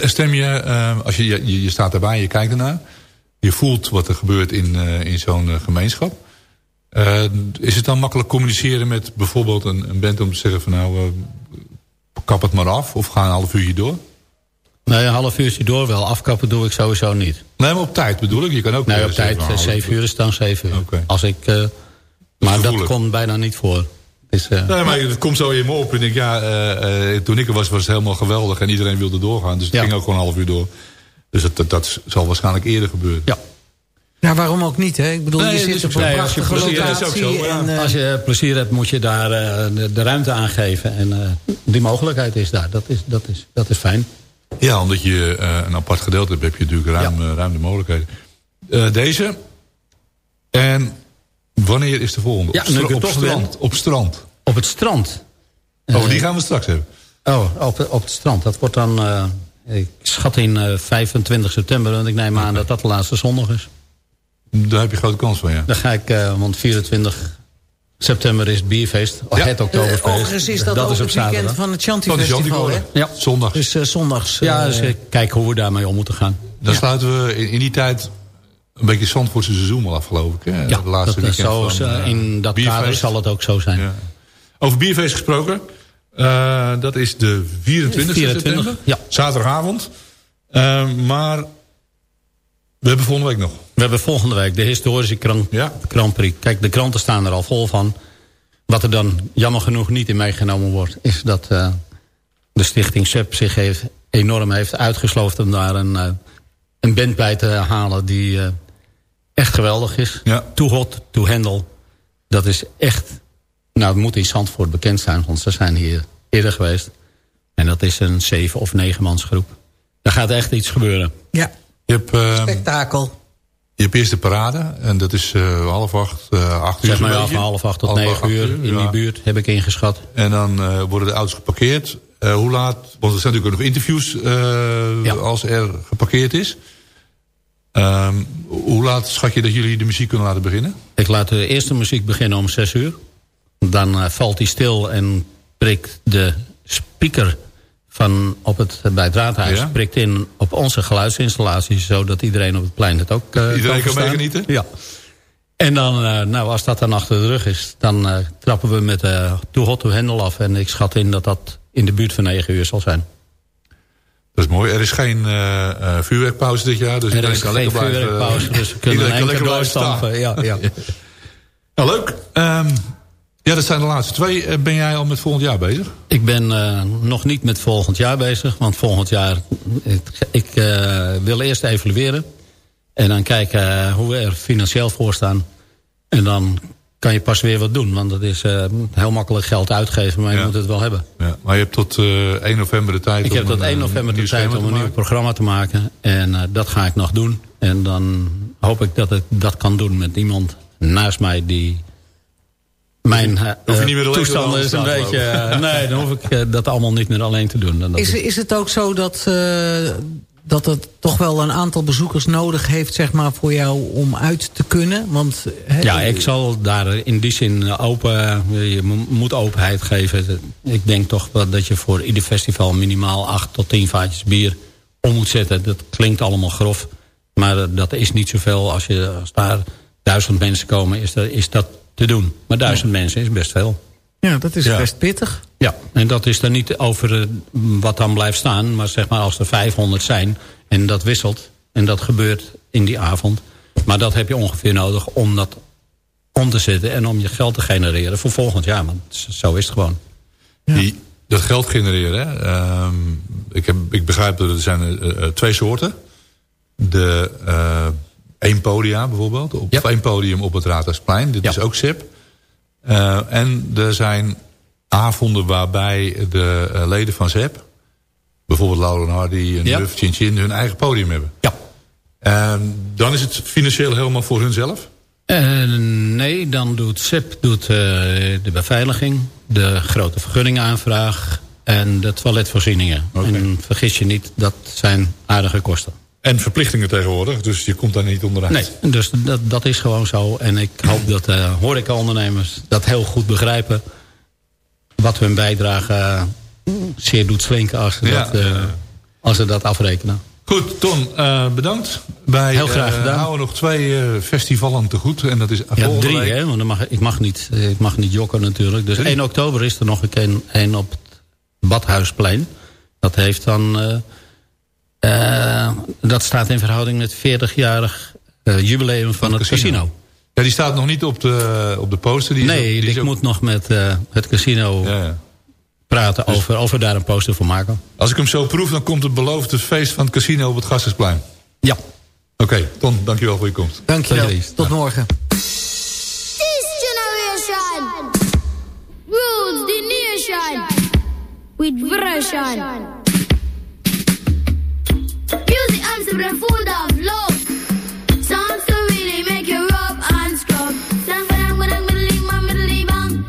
Stem je, uh, als je, je, je staat erbij, je kijkt ernaar. Je voelt wat er gebeurt in, uh, in zo'n gemeenschap. Is het dan makkelijk communiceren met bijvoorbeeld een, een band om te zeggen van nou, kap het maar af of ga een half uurtje door? Nee, een half uurtje door wel. Afkappen doe ik sowieso niet. Nee, maar op tijd bedoel ik. Je kan ook nee, op tijd. Zeven uur is dan zeven uur. Okay. Als ik, uh, maar dat komt bijna niet voor. Is, uh, nee, maar het komt zo in me op. En ik denk, ja, uh, toen ik er was, was het helemaal geweldig. En iedereen wilde doorgaan. Dus het ja. ging ook gewoon een half uur door. Dus dat, dat, dat zal waarschijnlijk eerder gebeuren. Ja. Nou, waarom ook niet, hè? Ik bedoel, nee, je zit dus op een nee, prachtige plezier, locatie. Zo, ja. en, uh, als je plezier hebt, moet je daar uh, de, de, ruimte aan geven. En uh, die mogelijkheid is daar. Dat is, dat is, dat is fijn. Ja, omdat je uh, een apart gedeelte hebt, heb je natuurlijk ruim, ja. ruim de mogelijkheden. Eh, deze. En wanneer is de volgende? Ja, op, op strand. Op strand. Op het strand. Over die Eh, gaan we straks hebben. Oh, op, op het strand. Dat wordt dan, eh, ik schat in eh, 25 september. Want ik neem aan dat dat de laatste zondag is. Daar heb je grote kans van, ja. Dan ga ik, eh, want 24 september is het bierfeest. Oh, Ja. Het oktoberfeest. Eh, overigens is dat, ook is op het weekend zaterdag. van het de Festival, hè? Ja. Zondag. Dus eh, zondags... eh, Ja, dus eh, kijken hoe we daarmee om moeten gaan. Dan sluiten we in, in die tijd een beetje Zandvoortse seizoen al af, geloof ik. Hè? Ja, de laatste dat, eh, weekend zo, van, is, eh, eh, in dat Bierfeest. kader zal het ook zo zijn. Ja. Over bierfeest gesproken. Eh, dat is de 24, 24, september. ja. Zaterdagavond. Eh, maar we hebben volgende week nog. We hebben volgende week de historische Grand, Ja. Grand Prix. Kijk, de kranten staan er al vol van. Wat er dan jammer genoeg niet in meegenomen wordt... is dat eh, de stichting SEP zich heeft, enorm heeft uitgesloofd... om daar een, eh, een band bij te halen die eh, echt geweldig is. Ja. Too hot to handle. Dat is echt... Nou, het moet in Zandvoort bekend zijn... want ze zijn hier eerder geweest. En dat is een zeven- of negenmansgroep. Daar gaat echt iets gebeuren. Ja, Je hebt, eh, spektakel. je hebt eerst de parade. En dat is eh, half acht, eh, acht uur. Zeg maar van half acht tot Half negen acht uur in ja. die buurt heb ik ingeschat. En dan eh, worden de auto's geparkeerd. Eh, hoe laat? Want er zijn natuurlijk ook nog interviews eh, Ja. als er geparkeerd is. Ehm, hoe laat schat je dat jullie de muziek kunnen laten beginnen? Ik laat de eerste muziek beginnen om zes uur. Dan valt hij stil en prikt de speaker van op het, bij het raadhuis... Ja. prikt in op onze geluidsinstallatie... zodat iedereen op het plein het ook eh, Iedereen kan verstaan. meegenieten? Ja. En dan, eh, nou, als dat dan achter de rug is... dan eh, trappen we met uh, Too Hot to Handle af. En ik schat in dat dat in de buurt van negen uur zal zijn. Dat is mooi. Er is geen vuurwerkpauze dit jaar. Dus Er iedereen is kan geen lekker blijven, vuurwerkpauze, dus we kunnen iedereen kan lekker blijven stampen. Ja, ja. Nou, leuk. Ehm, ja, dat zijn de laatste twee. Eh, Ben jij al met volgend jaar bezig? Ik ben eh, nog niet met volgend jaar bezig. Want volgend jaar... Ik, eh, wil eerst evalueren. En dan kijken hoe we er financieel voor staan. En dan kan je pas weer wat doen. Want dat is heel makkelijk geld uitgeven. Maar je Ja. moet het wel hebben. Ja, maar je hebt tot eh 1 november de tijd Ik om heb tot een, 1 eh, november de tijd om een nieuw programma te maken. En dat ga ik nog doen. En dan hoop ik dat ik dat kan doen met iemand naast mij die... Mijn door de is een beetje... eh, nee, dan hoef ik dat allemaal niet meer alleen te doen. En dat Is, is het ook zo dat, eh, dat het toch wel een aantal bezoekers nodig heeft... zeg maar, voor jou om uit te kunnen? Want, hè, Ja, ik zal daar in die zin open... Je mo- moet openheid geven. Ik denk toch wel dat je voor ieder festival minimaal acht tot tien vaatjes bier om moet zetten. Dat klinkt allemaal grof. Maar dat is niet zoveel. Als, je, als daar duizend mensen komen, is dat, is dat te doen. Maar duizend mensen is best veel. Ja, dat is Ja. best pittig. Ja, en dat is dan niet over eh, wat dan blijft staan. Maar zeg maar als er 500 zijn en dat wisselt. En dat gebeurt in die avond. Maar dat heb je ongeveer nodig om dat om te zetten. En om je geld te genereren voor volgend jaar. Want zo is het gewoon. Die, dat geld genereren. Hè? Ehm, ik, heb, ik begrijp dat er zijn eh, eh, twee soorten. De eh één podia bijvoorbeeld. Op. Of één podium op het Raadhuisplein. Dit is ook SIP. Eh, en er zijn avonden waarbij de eh, leden van ZEP... bijvoorbeeld Laura en Hardy en Ja. Duff, Chin Chin... hun eigen podium hebben. Ja. En dan is het financieel helemaal voor hunzelf. Eh, nee, dan doet SEP doet, de beveiliging, de grote vergunningaanvraag en de toiletvoorzieningen. En vergis je niet, dat zijn aardige kosten. En verplichtingen tegenwoordig. Dus je komt daar niet onderuit. Nee, dus dat, dat is gewoon zo. En ik hoop dat uh, horecaondernemers dat heel goed begrijpen. Wat hun bijdrage uh, zeer doet slinken als ze, Ja, dat, uh, ja. als ze dat afrekenen. Goed, Ton, uh, bedankt. Wij Heel graag gedaan. uh, houden nog twee uh, festivalen te goed. En dat is ja, drie, week. hè? Want dan mag, ik, mag niet, ik mag niet jokken natuurlijk. Dus drie. 1 oktober is er nog een, een op het Badhuisplein. Dat heeft dan... Uh, dat staat in verhouding met 40-jarig jubileum van, van het, het casino. casino. Ja, die staat nog niet op de, op de poster. Die nee, is ook, die ik ook... moet nog met het casino... Ja, ja praten dus over, over daar een poster voor maken. Als ik hem zo proef, dan komt het beloofde feest van het casino op het Gassersplein. Ja. Oké, okay, Ton, dankjewel voor je komst. Dankjewel, Tot, Tot morgen. This generation rules the nation with version. to bang.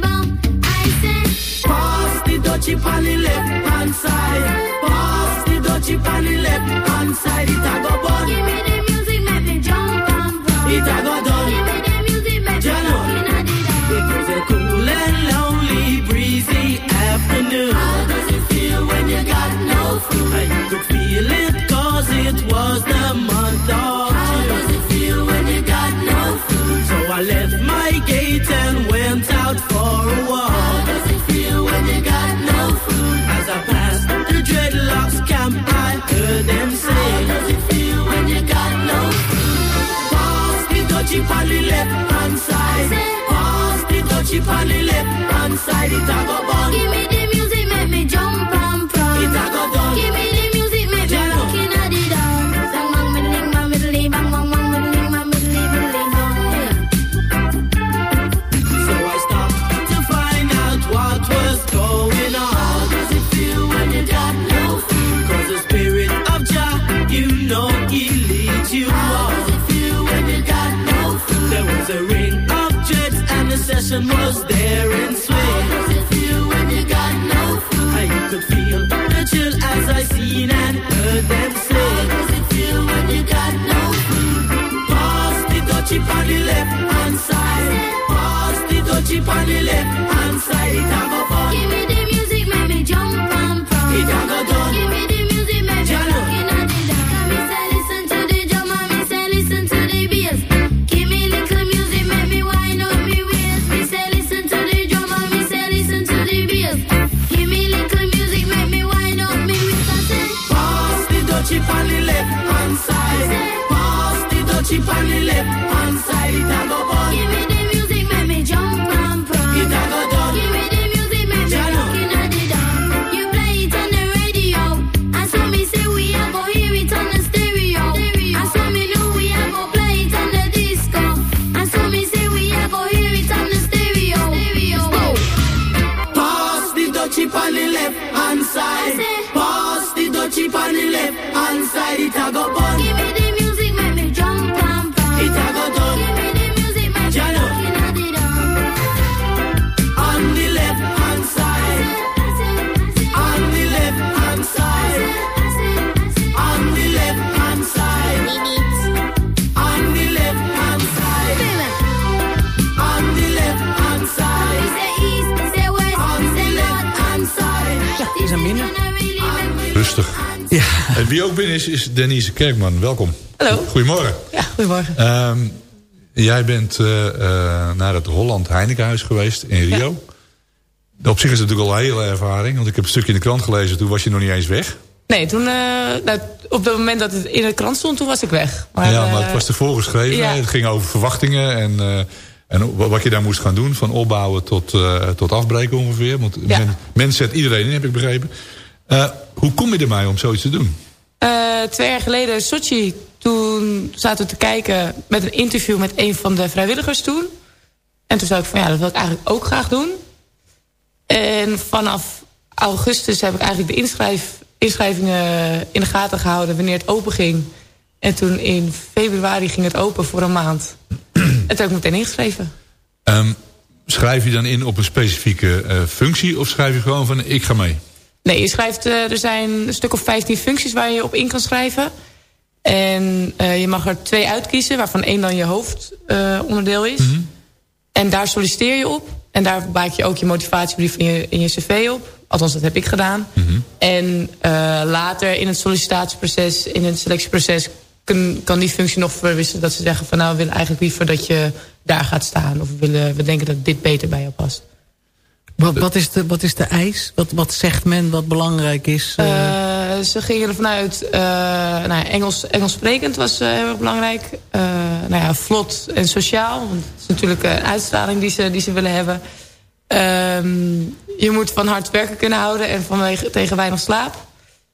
Bang, bang. I said, Pass the dutchie on left hand side. Pass the dutchie on the left hand side. It a go I left my gate and went out for a walk. How does it feel when you got no food? As I passed the dreadlocks camp, I heard them say, How does it feel when you got no food? Pass the dodgy on left hand side. Pass the dodgy on left hand side. It's a go bun. Give me and was there swing. How does it feel when you got no food? I could feel the chill as I seen and heard them say. How does it feel when you got no food? The dutchie on the left hand side. The dutchie on the left hand side. Is, is Denise Kerkman. Welkom. Hallo. Goedemorgen. Ja, goedemorgen. Ehm, jij bent eh, eh, naar het Holland Heinekenhuis geweest in Rio. Op zich is het natuurlijk al een hele ervaring. Want ik heb een stukje in de krant gelezen. Toen was je nog niet eens weg. Nee, toen, eh, nou, op het moment dat het in de krant stond, toen was ik weg. Maar, ja, maar het was ervoor geschreven. ja. Het ging over verwachtingen. En, en wat je daar moest gaan doen. Van opbouwen tot, tot afbreken ongeveer. Want Ja. men, men zet iedereen in, heb ik begrepen. Hoe kom je erbij om zoiets te doen? Eh, twee jaar geleden, Sochi, toen zaten we te kijken met een interview met een van de vrijwilligers toen. En toen zei ik van ja, dat wil ik eigenlijk ook graag doen. En vanaf augustus heb ik eigenlijk de inschrijf, inschrijvingen in de gaten gehouden wanneer het open ging. En toen in februari ging het open voor een maand. en toen heb ik meteen ingeschreven. Ehm, schrijf je dan in op een specifieke eh, functie? Of schrijf je gewoon van ik ga mee? Nee, je schrijft, eh, er zijn een stuk of 15 functies waar je op in kan schrijven. En eh, je mag er twee uitkiezen, waarvan één dan je hoofdonderdeel is. En daar solliciteer je op. En daar maak je ook je motivatiebrief in je, in je cv op. Althans, dat heb ik gedaan. En eh, later in het sollicitatieproces, in het selectieproces... Kan, kan die functie nog verwisselen. Dat ze zeggen van nou, we willen eigenlijk liever dat je daar gaat staan. Of we, willen, we denken dat dit beter bij jou past. Wat, wat, is de, wat is de eis? Wat, wat zegt men wat belangrijk is? eh? Eh, ze gingen ervan uit, eh, nou Engels, Engels sprekend was heel erg belangrijk. Nou ja, vlot en sociaal, want het is natuurlijk een uitstraling die ze, die ze willen hebben. Ehm, je moet van hard werken kunnen houden en vanwege tegen weinig slaap.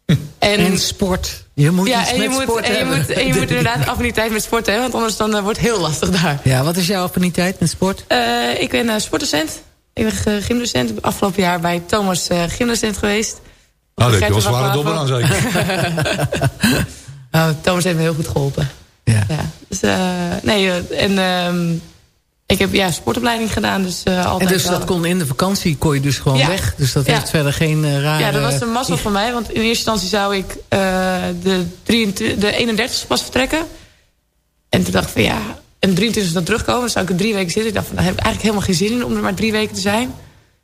En, en sport. Je moet ja, en je, met moet, sport en je hebben. moet, en je moet inderdaad affiniteit met sport hebben, want anders dan, wordt het heel lastig daar. Ja, wat is jouw affiniteit met sport? Ik ben uh, sportdocent. Ik ben uh, gymdocent. Afgelopen jaar bij Thomas uh, gymdocent geweest. Nou, dat heb je wel zware dobber aan zeker. oh, Thomas heeft me heel goed geholpen. Ja. ja. Dus, uh, nee, en uh, ik heb ja, sportopleiding gedaan. Dus, uh, altijd en dus dat kon in de vakantie kon je dus gewoon ja. weg. Dus dat ja. heeft verder geen uh, rare... Ja, dat was een mazzel van mij. Want in eerste instantie zou ik uh, de, 23, de 31ste pas vertrekken. En toen dacht ik van ja... En 23 dan terugkomen, dan zou ik er drie weken zitten. Ik dacht van, daar heb ik eigenlijk helemaal geen zin in om er maar drie weken te zijn.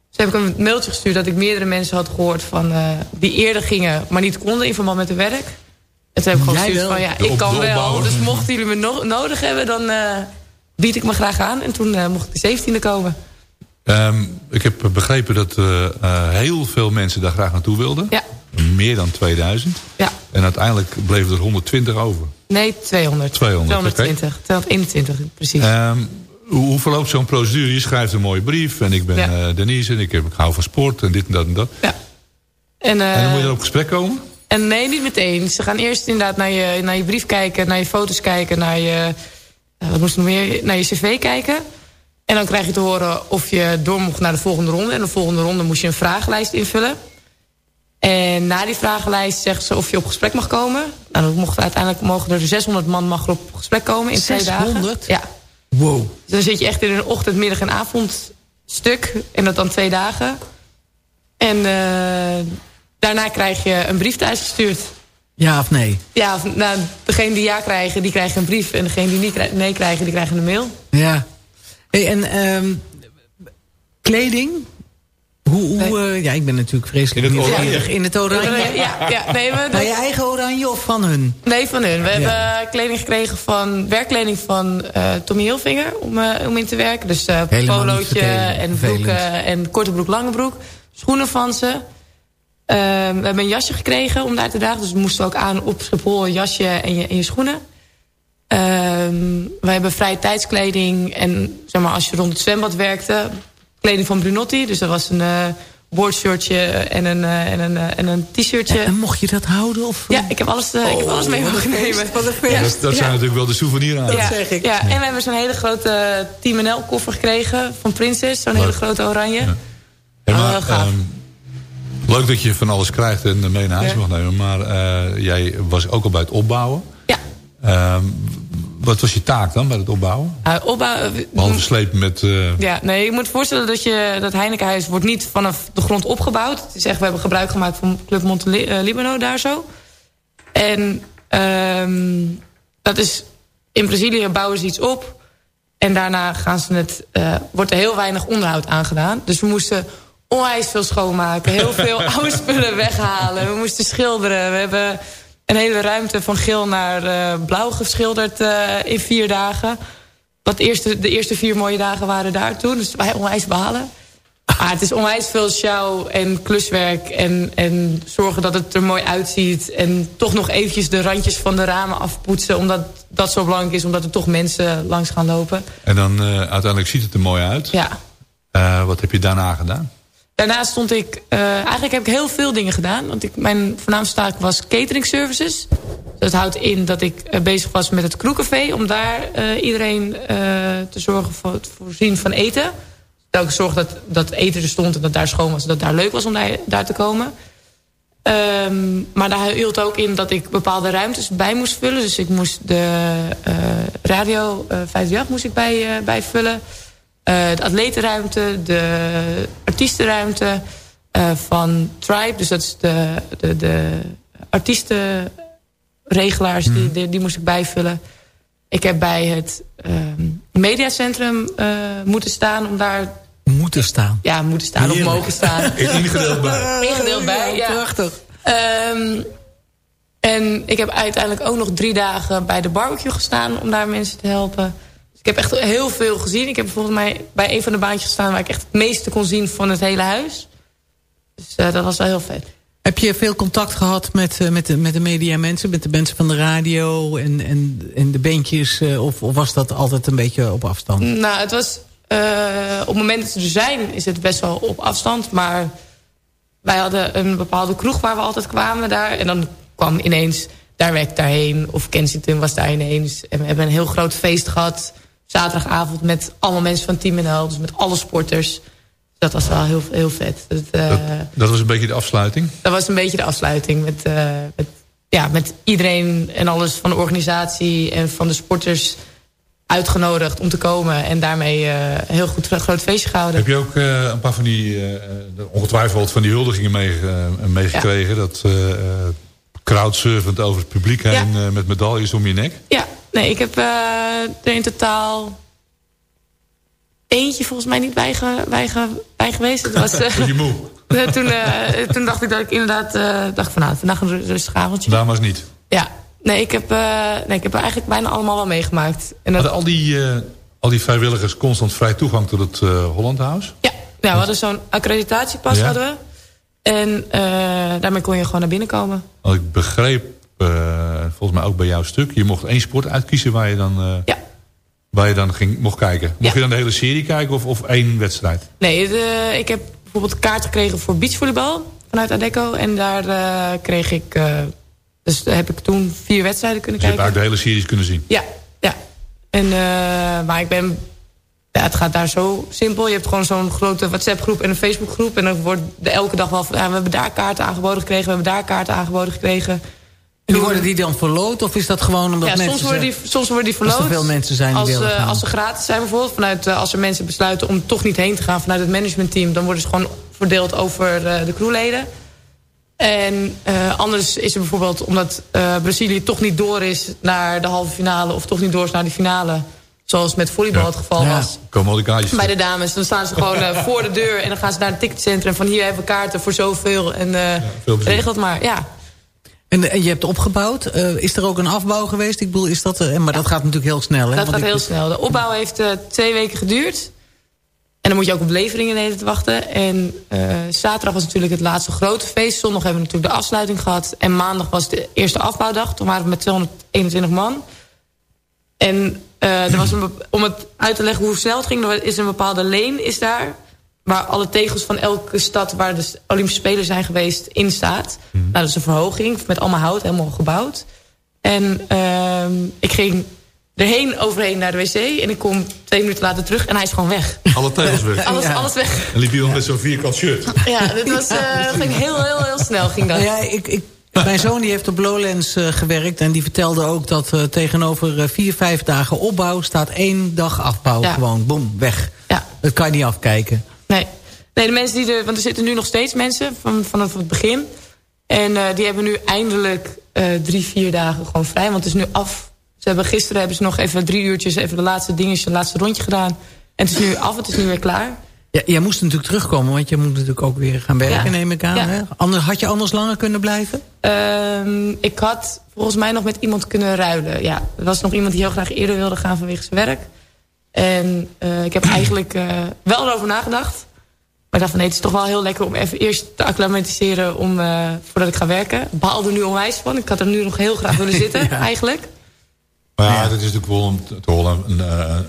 Dus heb ik een mailtje gestuurd dat ik meerdere mensen had gehoord van... Uh, die eerder gingen, maar niet konden in verband met hun werk. En toen heb ik gewoon gestuurd van, ja, ik kan wel. Dus mochten jullie me no nodig hebben, dan uh, bied ik me graag aan. En toen uh, mocht ik de 17e komen. Um, ik heb begrepen dat uh, heel veel mensen daar graag naartoe wilden. Ja. Meer dan 2000. Ja. En uiteindelijk bleven er 120 over. Nee, 200. 200 220. Okay. 221, precies. Um, Hoe, verloopt zo'n procedure? Je schrijft een mooie brief en ik ben Ja. eh, Denise en ik, heb, ik hou van sport en dit en dat en dat. En, eh, en dan moet je dan op gesprek komen? En nee, niet meteen. Ze gaan eerst inderdaad naar je, naar je brief kijken, naar je foto's kijken, naar je, eh, wat moest er nog meer, naar je cv kijken. En dan krijg je te horen of je door mocht naar de volgende ronde. En de volgende ronde moest je een vragenlijst invullen. En na die vragenlijst zeggen ze of je op gesprek mag komen. Nou, dan mochten uiteindelijk mogen er 600 man mag er op gesprek komen in twee dagen. 600? Ja. Wow. Dus dan zit je echt in een ochtend, middag en avondstuk. En dat dan twee dagen. En eh, daarna krijg je een brief thuisgestuurd. Ja of nee? Ja, of, nou, degene die ja krijgen, die krijgen een brief. En degene die niet nee krijgen, die krijgen een mail. Ja. Hey, en ehm, kleding? Hoe, hoe eh, ja, ik ben natuurlijk vreselijk In het oranje. In het oranje. Ja, ja nee, we, Maar je eigen oranje of van hun? nee, van hun. We Ja. hebben kleding gekregen van, werkkleding van eh, Tommy Hilfiger om, eh, om in te werken. Dus eh polootje en broeken en korte broek, lange broek. Schoenen van ze. Ehm, we hebben een jasje gekregen om daar te dragen. Dus we moesten ook aan op Schiphol een jasje en je, en je schoenen. Ehm, we hebben vrije tijdskleding. En zeg maar, als je rond het zwembad werkte... kleding van Brunotti. Dus dat was een eh boardshirtje en een, eh, en een, eh, en een t-shirtje. En mocht je dat houden? Of? Ja, ik heb alles, ik heb alles mee feest. Ja. Dat, dat zijn natuurlijk wel de souvenir aan. ja, zeg ik. Ja, en we hebben zo'n hele grote Team NL koffer gekregen van Princess. Zo'n hele grote oranje. Oh, heel gaaf. ehm, leuk dat je van alles krijgt en mee naar huis Ja. mag nemen. Maar eh, jij was ook al bij het opbouwen. Ja. Ehm, wat was je taak dan bij het opbouwen? Uh, opbouw, Behalve slepen met... eh, Ja, nee, je moet je voorstellen dat je dat Heinekenhuis wordt niet vanaf de grond opgebouwd. Het is echt, we hebben gebruik gemaakt van Club Monte Li- eh, Libano daar zo. En ehm, dat is in Brazilië bouwen ze iets op. En daarna gaan ze het, eh, wordt er heel weinig onderhoud aangedaan. Dus we moesten onwijs veel schoonmaken. Heel veel oude spullen weghalen. We moesten schilderen. We hebben een hele ruimte van geel naar eh, blauw geschilderd eh, in vier dagen. Wat eerste, de eerste vier mooie dagen waren daar toen. Dus wij onwijs behalen. Maar het is onwijs veel show en kluswerk. En, en zorgen dat het er mooi uitziet. En toch nog eventjes de randjes van de ramen afpoetsen. Omdat dat zo belangrijk is. Omdat er toch mensen langs gaan lopen. En dan eh, uiteindelijk ziet het er mooi uit. Ja. Wat heb je daarna gedaan? Daarnaast stond ik... eh, eigenlijk heb ik heel veel dingen gedaan. Want ik, mijn voornaamste taak was catering services. Dat houdt in dat ik eh, bezig was met het kroegcafé. Om daar eh, iedereen te zorgen voor het voorzien van eten. Dat ik zorg dat, dat eten er stond en dat daar schoon was. En dat daar leuk was om daar, te komen. Ehm, maar daar hield ook in dat ik bepaalde ruimtes bij moest vullen. Dus ik moest de radio eh 58 moest ik bij, bijvullen. Eh, de atletenruimte, de artiestenruimte eh, van Tribe. Dus dat is de, de, de artiestenregelaars, die, die, die moest ik bijvullen. Ik heb bij het ehm, mediacentrum eh, moeten staan om daar... Moeten staan. Ja, moeten staan of mogen staan. Ingedeeld bij. Ingedeeld bij, ja. Prachtig. Ehm, en ik heb uiteindelijk ook nog drie dagen bij de barbecue gestaan... om daar mensen te helpen. Ik heb echt heel veel gezien. Ik heb volgens mij bij een van de baantjes gestaan... waar ik echt het meeste kon zien van het hele huis. Dus eh, dat was wel heel vet. Heb je veel contact gehad met, eh, met, de, met de media mensen? Met de mensen van de radio en, en, en de bandjes? eh, Of, of was dat altijd een beetje op afstand? Nou, het was... op het moment dat ze er zijn, is het best wel op afstand. Maar wij hadden een bepaalde kroeg waar we altijd kwamen daar. En dan kwam ineens daar daarheen. Of Kensington was daar ineens. En we hebben een heel groot feest gehad. Zaterdagavond met allemaal mensen van Team NL. Dus met alle sporters. Dat was wel heel, heel vet. Dat, eh, Dat, dat was een beetje de afsluiting. dat was een beetje de afsluiting. Met, eh, met, ja, met iedereen en alles van de organisatie en van de sporters uitgenodigd om te komen. En daarmee eh, een heel goed groot feestje gehouden. Heb je ook een paar van die, ongetwijfeld van die huldigingen mee, meegekregen? Dat eh, eh, crowdsurfend over het publiek heen eh, met medailles om je nek? Ja, nee, ik heb eh, er in totaal eentje volgens mij niet bij, ge- bij, ge- bij geweest. Het was, eh, je moe? toen, toen dacht ik dat ik inderdaad dacht van nou, vandaag een rustig avondje. Dames niet. Ja, nee ik, heb, nee, ik heb er eigenlijk bijna allemaal wel meegemaakt. En dat, Hadden al die, al die vrijwilligers constant vrij toegang tot het eh Holland House? ja, we hadden zo'n accreditatiepas Ja. hadden we. En eh, daarmee kon je gewoon naar binnen komen. Want ik begreep, eh, volgens mij ook bij jouw stuk... je mocht één sport uitkiezen waar je dan... eh, Ja. waar je dan ging, mocht kijken. Mocht je dan de hele serie kijken of, of één wedstrijd? Nee, de- ik heb bijvoorbeeld kaart gekregen voor beachvolleybal vanuit Adeco. En daar kreeg ik... eh, dus heb ik toen vier wedstrijden kunnen Dus je hebt kijken. eigenlijk de hele series kunnen zien. Ja, ja. En, maar ik ben... Ja, het gaat daar zo simpel. Je hebt gewoon zo'n grote WhatsApp-groep en een Facebook-groep. En dan wordt er elke dag wel van... Ja, we hebben daar kaarten aangeboden gekregen. We hebben daar kaarten aangeboden gekregen. En worden die dan verloot? Of is dat gewoon omdat Ja, mensen... soms worden, die, soms worden die Als er verloot. veel mensen zijn die als, willen eh, gaan. als ze gratis zijn bijvoorbeeld. Vanuit, eh, als er mensen besluiten om toch niet heen te gaan vanuit het managementteam. Dan worden ze gewoon verdeeld over eh, de crewleden. En anders is er bijvoorbeeld omdat Brazilië toch niet door is naar de halve finale. Of toch niet door is naar de finale. Zoals met volleybal het geval Ja. was. Komen al die kaartjes Bij de dames. Dan staan ze gewoon eh, voor de deur. En dan gaan ze naar het ticketcentrum. Van hier hebben we kaarten voor zoveel. En eh regel het maar. Ja. En, en je hebt opgebouwd. Eh, is er ook een afbouw geweest? Ik bedoel, is dat... maar dat gaat natuurlijk heel snel, hè? Dat Want gaat ik- heel snel. De opbouw heeft eh, twee weken geduurd. En dan moet je ook op leveringen de hele tijd wachten. En eh, zaterdag was natuurlijk het laatste grote feest. Zondag hebben we natuurlijk de afsluiting gehad. En maandag was de eerste afbouwdag. Toen waren we met 221 man. En eh, er was een, om het uit te leggen hoe snel het ging... er is een bepaalde leen is daar... waar alle tegels van elke stad waar de Olympische Spelen zijn geweest in staat. Nou, dat is een verhoging met allemaal hout, helemaal gebouwd. En ehm, ik ging erheen overheen naar de wc... en ik kom twee minuten later terug en hij is gewoon weg. Alle tegels weg. Alles, alles weg. En liep je nog met zo'n vierkant shirt. Ja, dit was, eh, dat ging heel, heel, heel snel ging dat. Ja, ik, ik, mijn zoon die heeft op Lowlands eh, gewerkt... en die vertelde ook dat eh, tegenover eh, vier, vijf dagen opbouw... staat één dag afbouw. Ja. Gewoon, boem, weg. Ja. Dat kan je niet afkijken. Nee. nee, de mensen die er... Want er zitten nu nog steeds mensen van, vanaf het begin. En die hebben nu eindelijk drie, vier dagen gewoon vrij. Want het is nu af. Ze hebben, gisteren hebben ze nog even drie uurtjes... even de laatste dingetjes, het laatste rondje gedaan. En het is nu af, het is nu weer klaar. Ja, jij moest natuurlijk terugkomen, want je moet natuurlijk ook weer gaan werken, Ja. neem ik aan. Ja. Hè? Anders, had je anders langer kunnen blijven? Ehm, ik had volgens mij nog met iemand kunnen ruilen. Ja, er was nog iemand die heel graag eerder wilde gaan vanwege zijn werk. En eh, ik heb eigenlijk eh, wel erover nagedacht. Maar ik dacht van nee, het is toch wel heel lekker om even eerst te acclimatiseren om, eh, voordat ik ga werken. Ik Baalde er nu onwijs van. Ik had er nu nog heel graag willen zitten, eigenlijk. Maar ja, dat is natuurlijk wel een, een,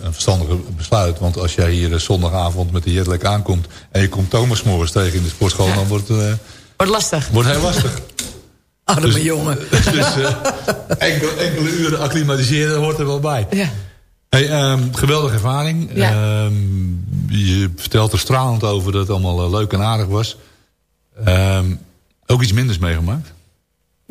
een, verstandige besluit. Want als jij hier zondagavond met de jetlag aankomt... en je komt Thomas morgens tegen in de sportschool... dan wordt het eh, Wordt lastig. wordt heel lastig. Arme Dus- jongen. dus eh, enkele, enkele uren acclimatiseren hoort er wel bij. Ja. Hey, ehm, geweldige ervaring. Ja. Ehm, je vertelt er stralend over dat het allemaal eh, leuk en aardig was. Ehm, ook iets minders meegemaakt?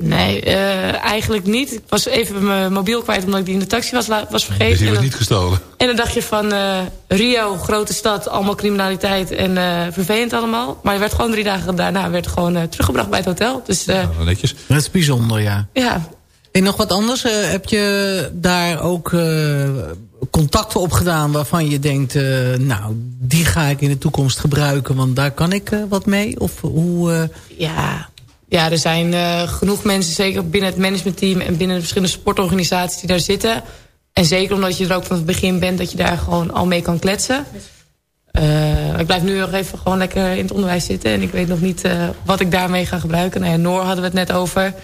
Nee, eh, eigenlijk niet. Ik was even mijn mobiel kwijt omdat ik die in de taxi was, was vergeten. Dus die was dan- niet gestolen? En dan dacht je van eh, Rio, grote stad, allemaal criminaliteit en eh, vervelend allemaal. Maar je werd gewoon drie dagen daarna werd gewoon, eh, teruggebracht bij het hotel. Dus eh, Nou, netjes. Dat is bijzonder, ja. ja, En nog wat anders? eh, heb je daar ook eh, contacten op gedaan waarvan je denkt... eh, nou, die ga ik in de toekomst gebruiken, want daar kan ik eh, wat mee? Of hoe... eh, ja, ja, er zijn eh, genoeg mensen, zeker binnen het managementteam... en binnen de verschillende sportorganisaties die daar zitten. En zeker omdat je er ook van het begin bent... dat je daar gewoon al mee kan kletsen. Eh, ik blijf nu nog even gewoon lekker in het onderwijs zitten... en ik weet nog niet eh, wat ik daarmee ga gebruiken. Nou ja, Noor hadden we het net over.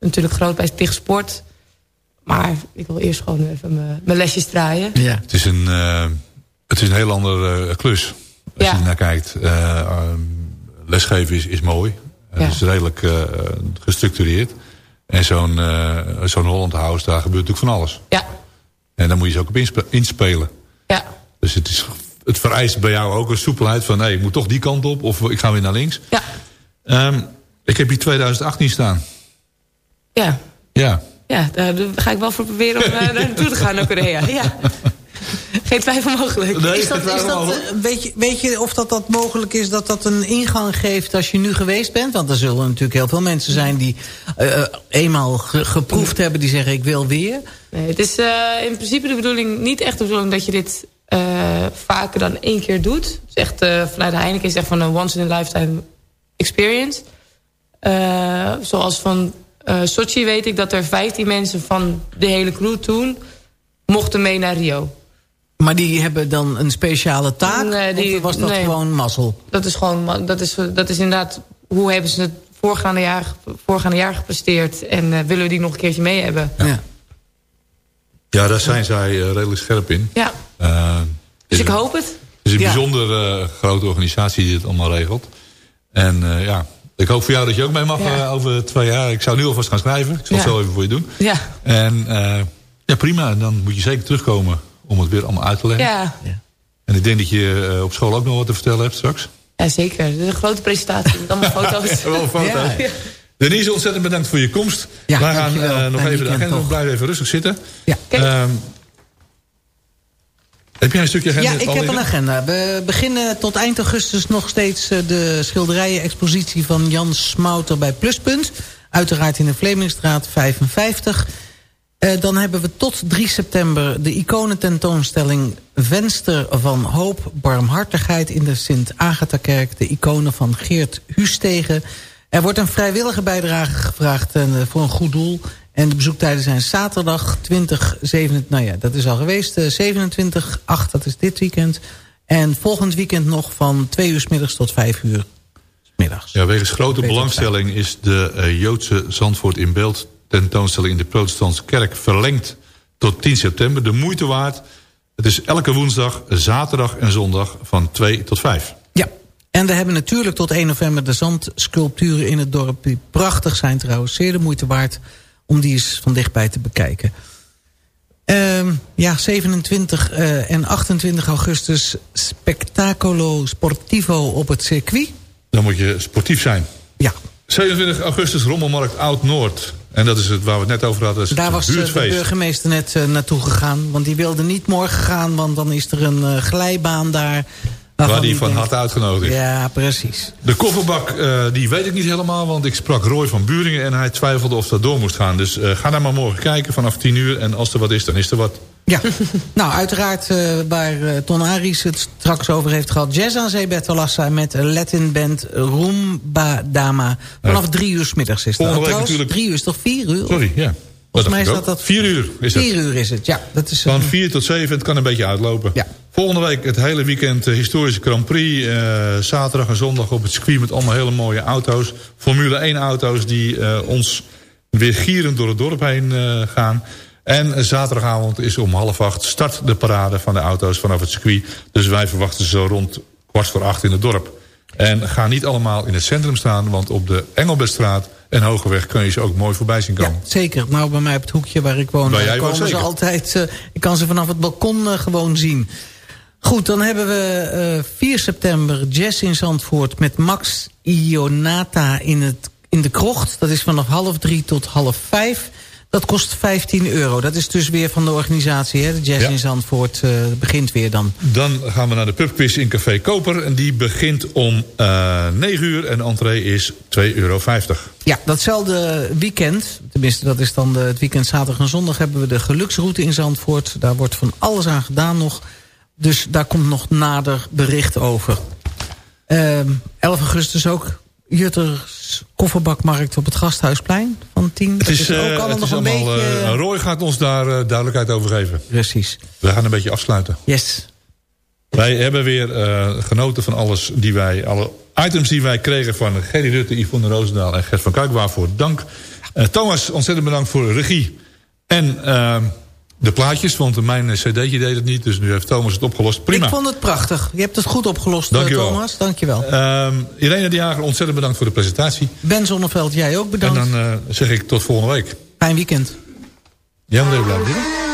Natuurlijk groot bij Sticht Sport. Maar ik wil eerst gewoon even mijn- mijn lesjes draaien. ja. Het is een, eh, het is een heel andere eh, klus. Als Ja. je er naar kijkt. Eh, ehm, lesgeven is, is mooi. Het Ja. is redelijk eh, gestructureerd. En zo'n eh, zo'n Holland House, daar gebeurt natuurlijk van alles. Ja, En daar moet je ze ook op inspe- inspelen. ja, Dus het, is, het vereist bij jou ook een soepelheid van... nee, ik moet toch die kant op of ik ga weer naar links. ja, Ehm, ik heb hier 2018 staan. ja. Ja. Ja, daar ga ik wel voor proberen om eh, daar naartoe te gaan naar Korea. Ja. Geen twijfel mogelijk. Nee, Is dat, is dat, eh, weet, je, weet je of dat, dat mogelijk is dat dat een ingang geeft als je nu geweest bent? Want er zullen natuurlijk heel veel mensen zijn die eh, eh, eenmaal ge- geproefd hebben... die zeggen ik wil weer. Nee, het is eh, in principe de bedoeling, niet echt de bedoeling dat je dit eh, vaker dan één keer doet. Het is echt, eh, vanuit de Heineken is het echt van een once in a lifetime experience. Eh, zoals van eh, Sochi weet ik dat er 15 mensen van de hele crew toen mochten mee naar Rio. Maar die hebben dan een speciale taak? Nee, die- of was dat nee. gewoon mazzel? Dat is gewoon, dat is, dat is inderdaad, hoe hebben ze het voorgaande jaar, voorgaande jaar gepresteerd en eh, willen we die nog een keertje mee hebben? Ja. Ja, daar zijn zij eh, redelijk scherp in. Ja. Eh, Dus ik een- hoop het. Het is een Ja. bijzonder grote organisatie die het allemaal regelt. En eh, ja, ik hoop voor jou dat je ook mee mag Ja. over twee jaar. Ik zou nu alvast gaan schrijven. Ik zal het zo even voor je doen. Ja. En eh, ja, prima. Dan moet je zeker terugkomen om het weer allemaal uit te leggen. Ja. En ik denk dat je eh, op school ook nog wat te vertellen hebt straks. ja, zeker. Dit is een grote presentatie met allemaal foto's. Wel foto's. Ja. Denise, ontzettend bedankt voor je komst. Ja, Wij gaan eh, nog even de agenda. Blijf even rustig zitten. Ja. Ehm, heb jij een stukje agenda? Ja, ik heb een agenda. We beginnen tot eind augustus nog steeds eh, de schilderijen-expositie van Jan Smouter bij Pluspunt. Uiteraard in de Vlemingstraat 55. Eh, dan hebben we tot 3 september de iconententoonstelling Venster van Hoop, Barmhartigheid in de Sint-Agatha-kerk. De iconen van Geert Hustegen. Er wordt een vrijwillige bijdrage gevraagd eh, voor een goed doel. En de bezoektijden zijn zaterdag 20, 27, nou ja, dat is al geweest. eh, 27, 8, dat is dit weekend. En volgend weekend nog van 2 uur 's middags tot 5 uur 's middags. Ja, wegens grote belangstelling is de eh, Joodse Zandvoort in beeld tentoonstelling in de protestantse kerk verlengd tot 10 september. De moeite waard. Het is elke woensdag, zaterdag en zondag van 2 tot 5. Ja, en we hebben natuurlijk tot 1 november de zandsculpturen in het dorp... die prachtig zijn trouwens, zeer de moeite waard... om die eens van dichtbij te bekijken. Ehm, ja, 27 eh, en 28 augustus Spectacolo Sportivo op het circuit. Dan moet je sportief zijn. Ja. 27 augustus Rommelmarkt Oud-Noord. En dat is het waar we het net over hadden. Daar was eh, de burgemeester net eh, naartoe gegaan. Want die wilde niet morgen gaan, want dan is er een eh, glijbaan daar. Waar die van harte uitgenodigd is. Ja, precies. De kofferbak, eh, die weet ik niet helemaal, want ik sprak Roy van Buringen en hij twijfelde of dat door moest gaan. Dus eh, ga daar maar morgen kijken vanaf 10 uur en als er wat is, dan is er wat. Ja, nou uiteraard eh, waar Ton Aries het straks over heeft gehad... Jazz aan Zee Bertolassa met Latin band Rumba Dama. Vanaf drie uur 's middags is dat. Volgende week Trouwens, natuurlijk- drie uur is toch vier uur? Sorry, ja. Volgens mij is dat. Vier uur is het. Vier uur is het, ja. Dat is, eh, Van 4 tot 7, het kan een beetje uitlopen. Ja. Volgende week het hele weekend eh, historische Grand Prix. eh, zaterdag en zondag op het circuit met allemaal hele mooie auto's. Formule 1 auto's die eh, ons weer gierend door het dorp heen eh, gaan. En zaterdagavond is om half acht start de parade van de auto's vanaf het circuit. Dus wij verwachten ze zo rond kwart voor acht in het dorp. En ga niet allemaal in het centrum staan, want op de Engelbertstraat en Hogeweg kun je ze ook mooi voorbij zien komen. Zeker, nou bij mij op het hoekje waar ik woon... Waar woont, komen ze altijd... eh, ik kan ze vanaf het balkon eh, gewoon zien. Goed, dan hebben we eh 4 september Jazz in Zandvoort... met Max Ionata in, het, in de krocht. Dat is vanaf half drie tot half vijf. Dat kost 15 euro. Dat is dus weer van de organisatie, hè? de Jazz Ja. in Zandvoort eh, begint weer dan. Dan gaan we naar de pubquiz in Café Koper. En die begint om eh 9 uur en de entree is 2,50 euro. Ja, datzelfde weekend, tenminste dat is dan de, het weekend zaterdag en zondag... hebben we de geluksroute in Zandvoort. Daar wordt van alles aan gedaan nog. Dus daar komt nog nader bericht over. Ehm 11 augustus ook Jutters kofferbakmarkt op het Gasthuisplein van 10. Het Dat is, ook eh, allemaal het nog een allemaal... beetje... eh, Roy gaat ons daar eh, duidelijkheid over geven. Precies. We gaan een beetje afsluiten. Yes. Wij hebben weer eh, genoten van alles die wij, alle items die wij kregen van Gerry Rutte, Yvonne Roosendaal en Gert van Kuik. Waarvoor dank. Eh, Thomas, ontzettend bedankt voor de regie. En eh, de plaatjes, want mijn cd'tje deed het niet. Dus nu heeft Thomas het opgelost. Prima. Ik vond het prachtig. Je hebt het goed opgelost, eh. Thomas. Dankjewel. Ehm, Irene de Jager, ontzettend bedankt voor de presentatie. Ben Zonneveld, jij ook En bedankt. dan eh, zeg ik tot volgende week. Fijn weekend. Jij moet even blijven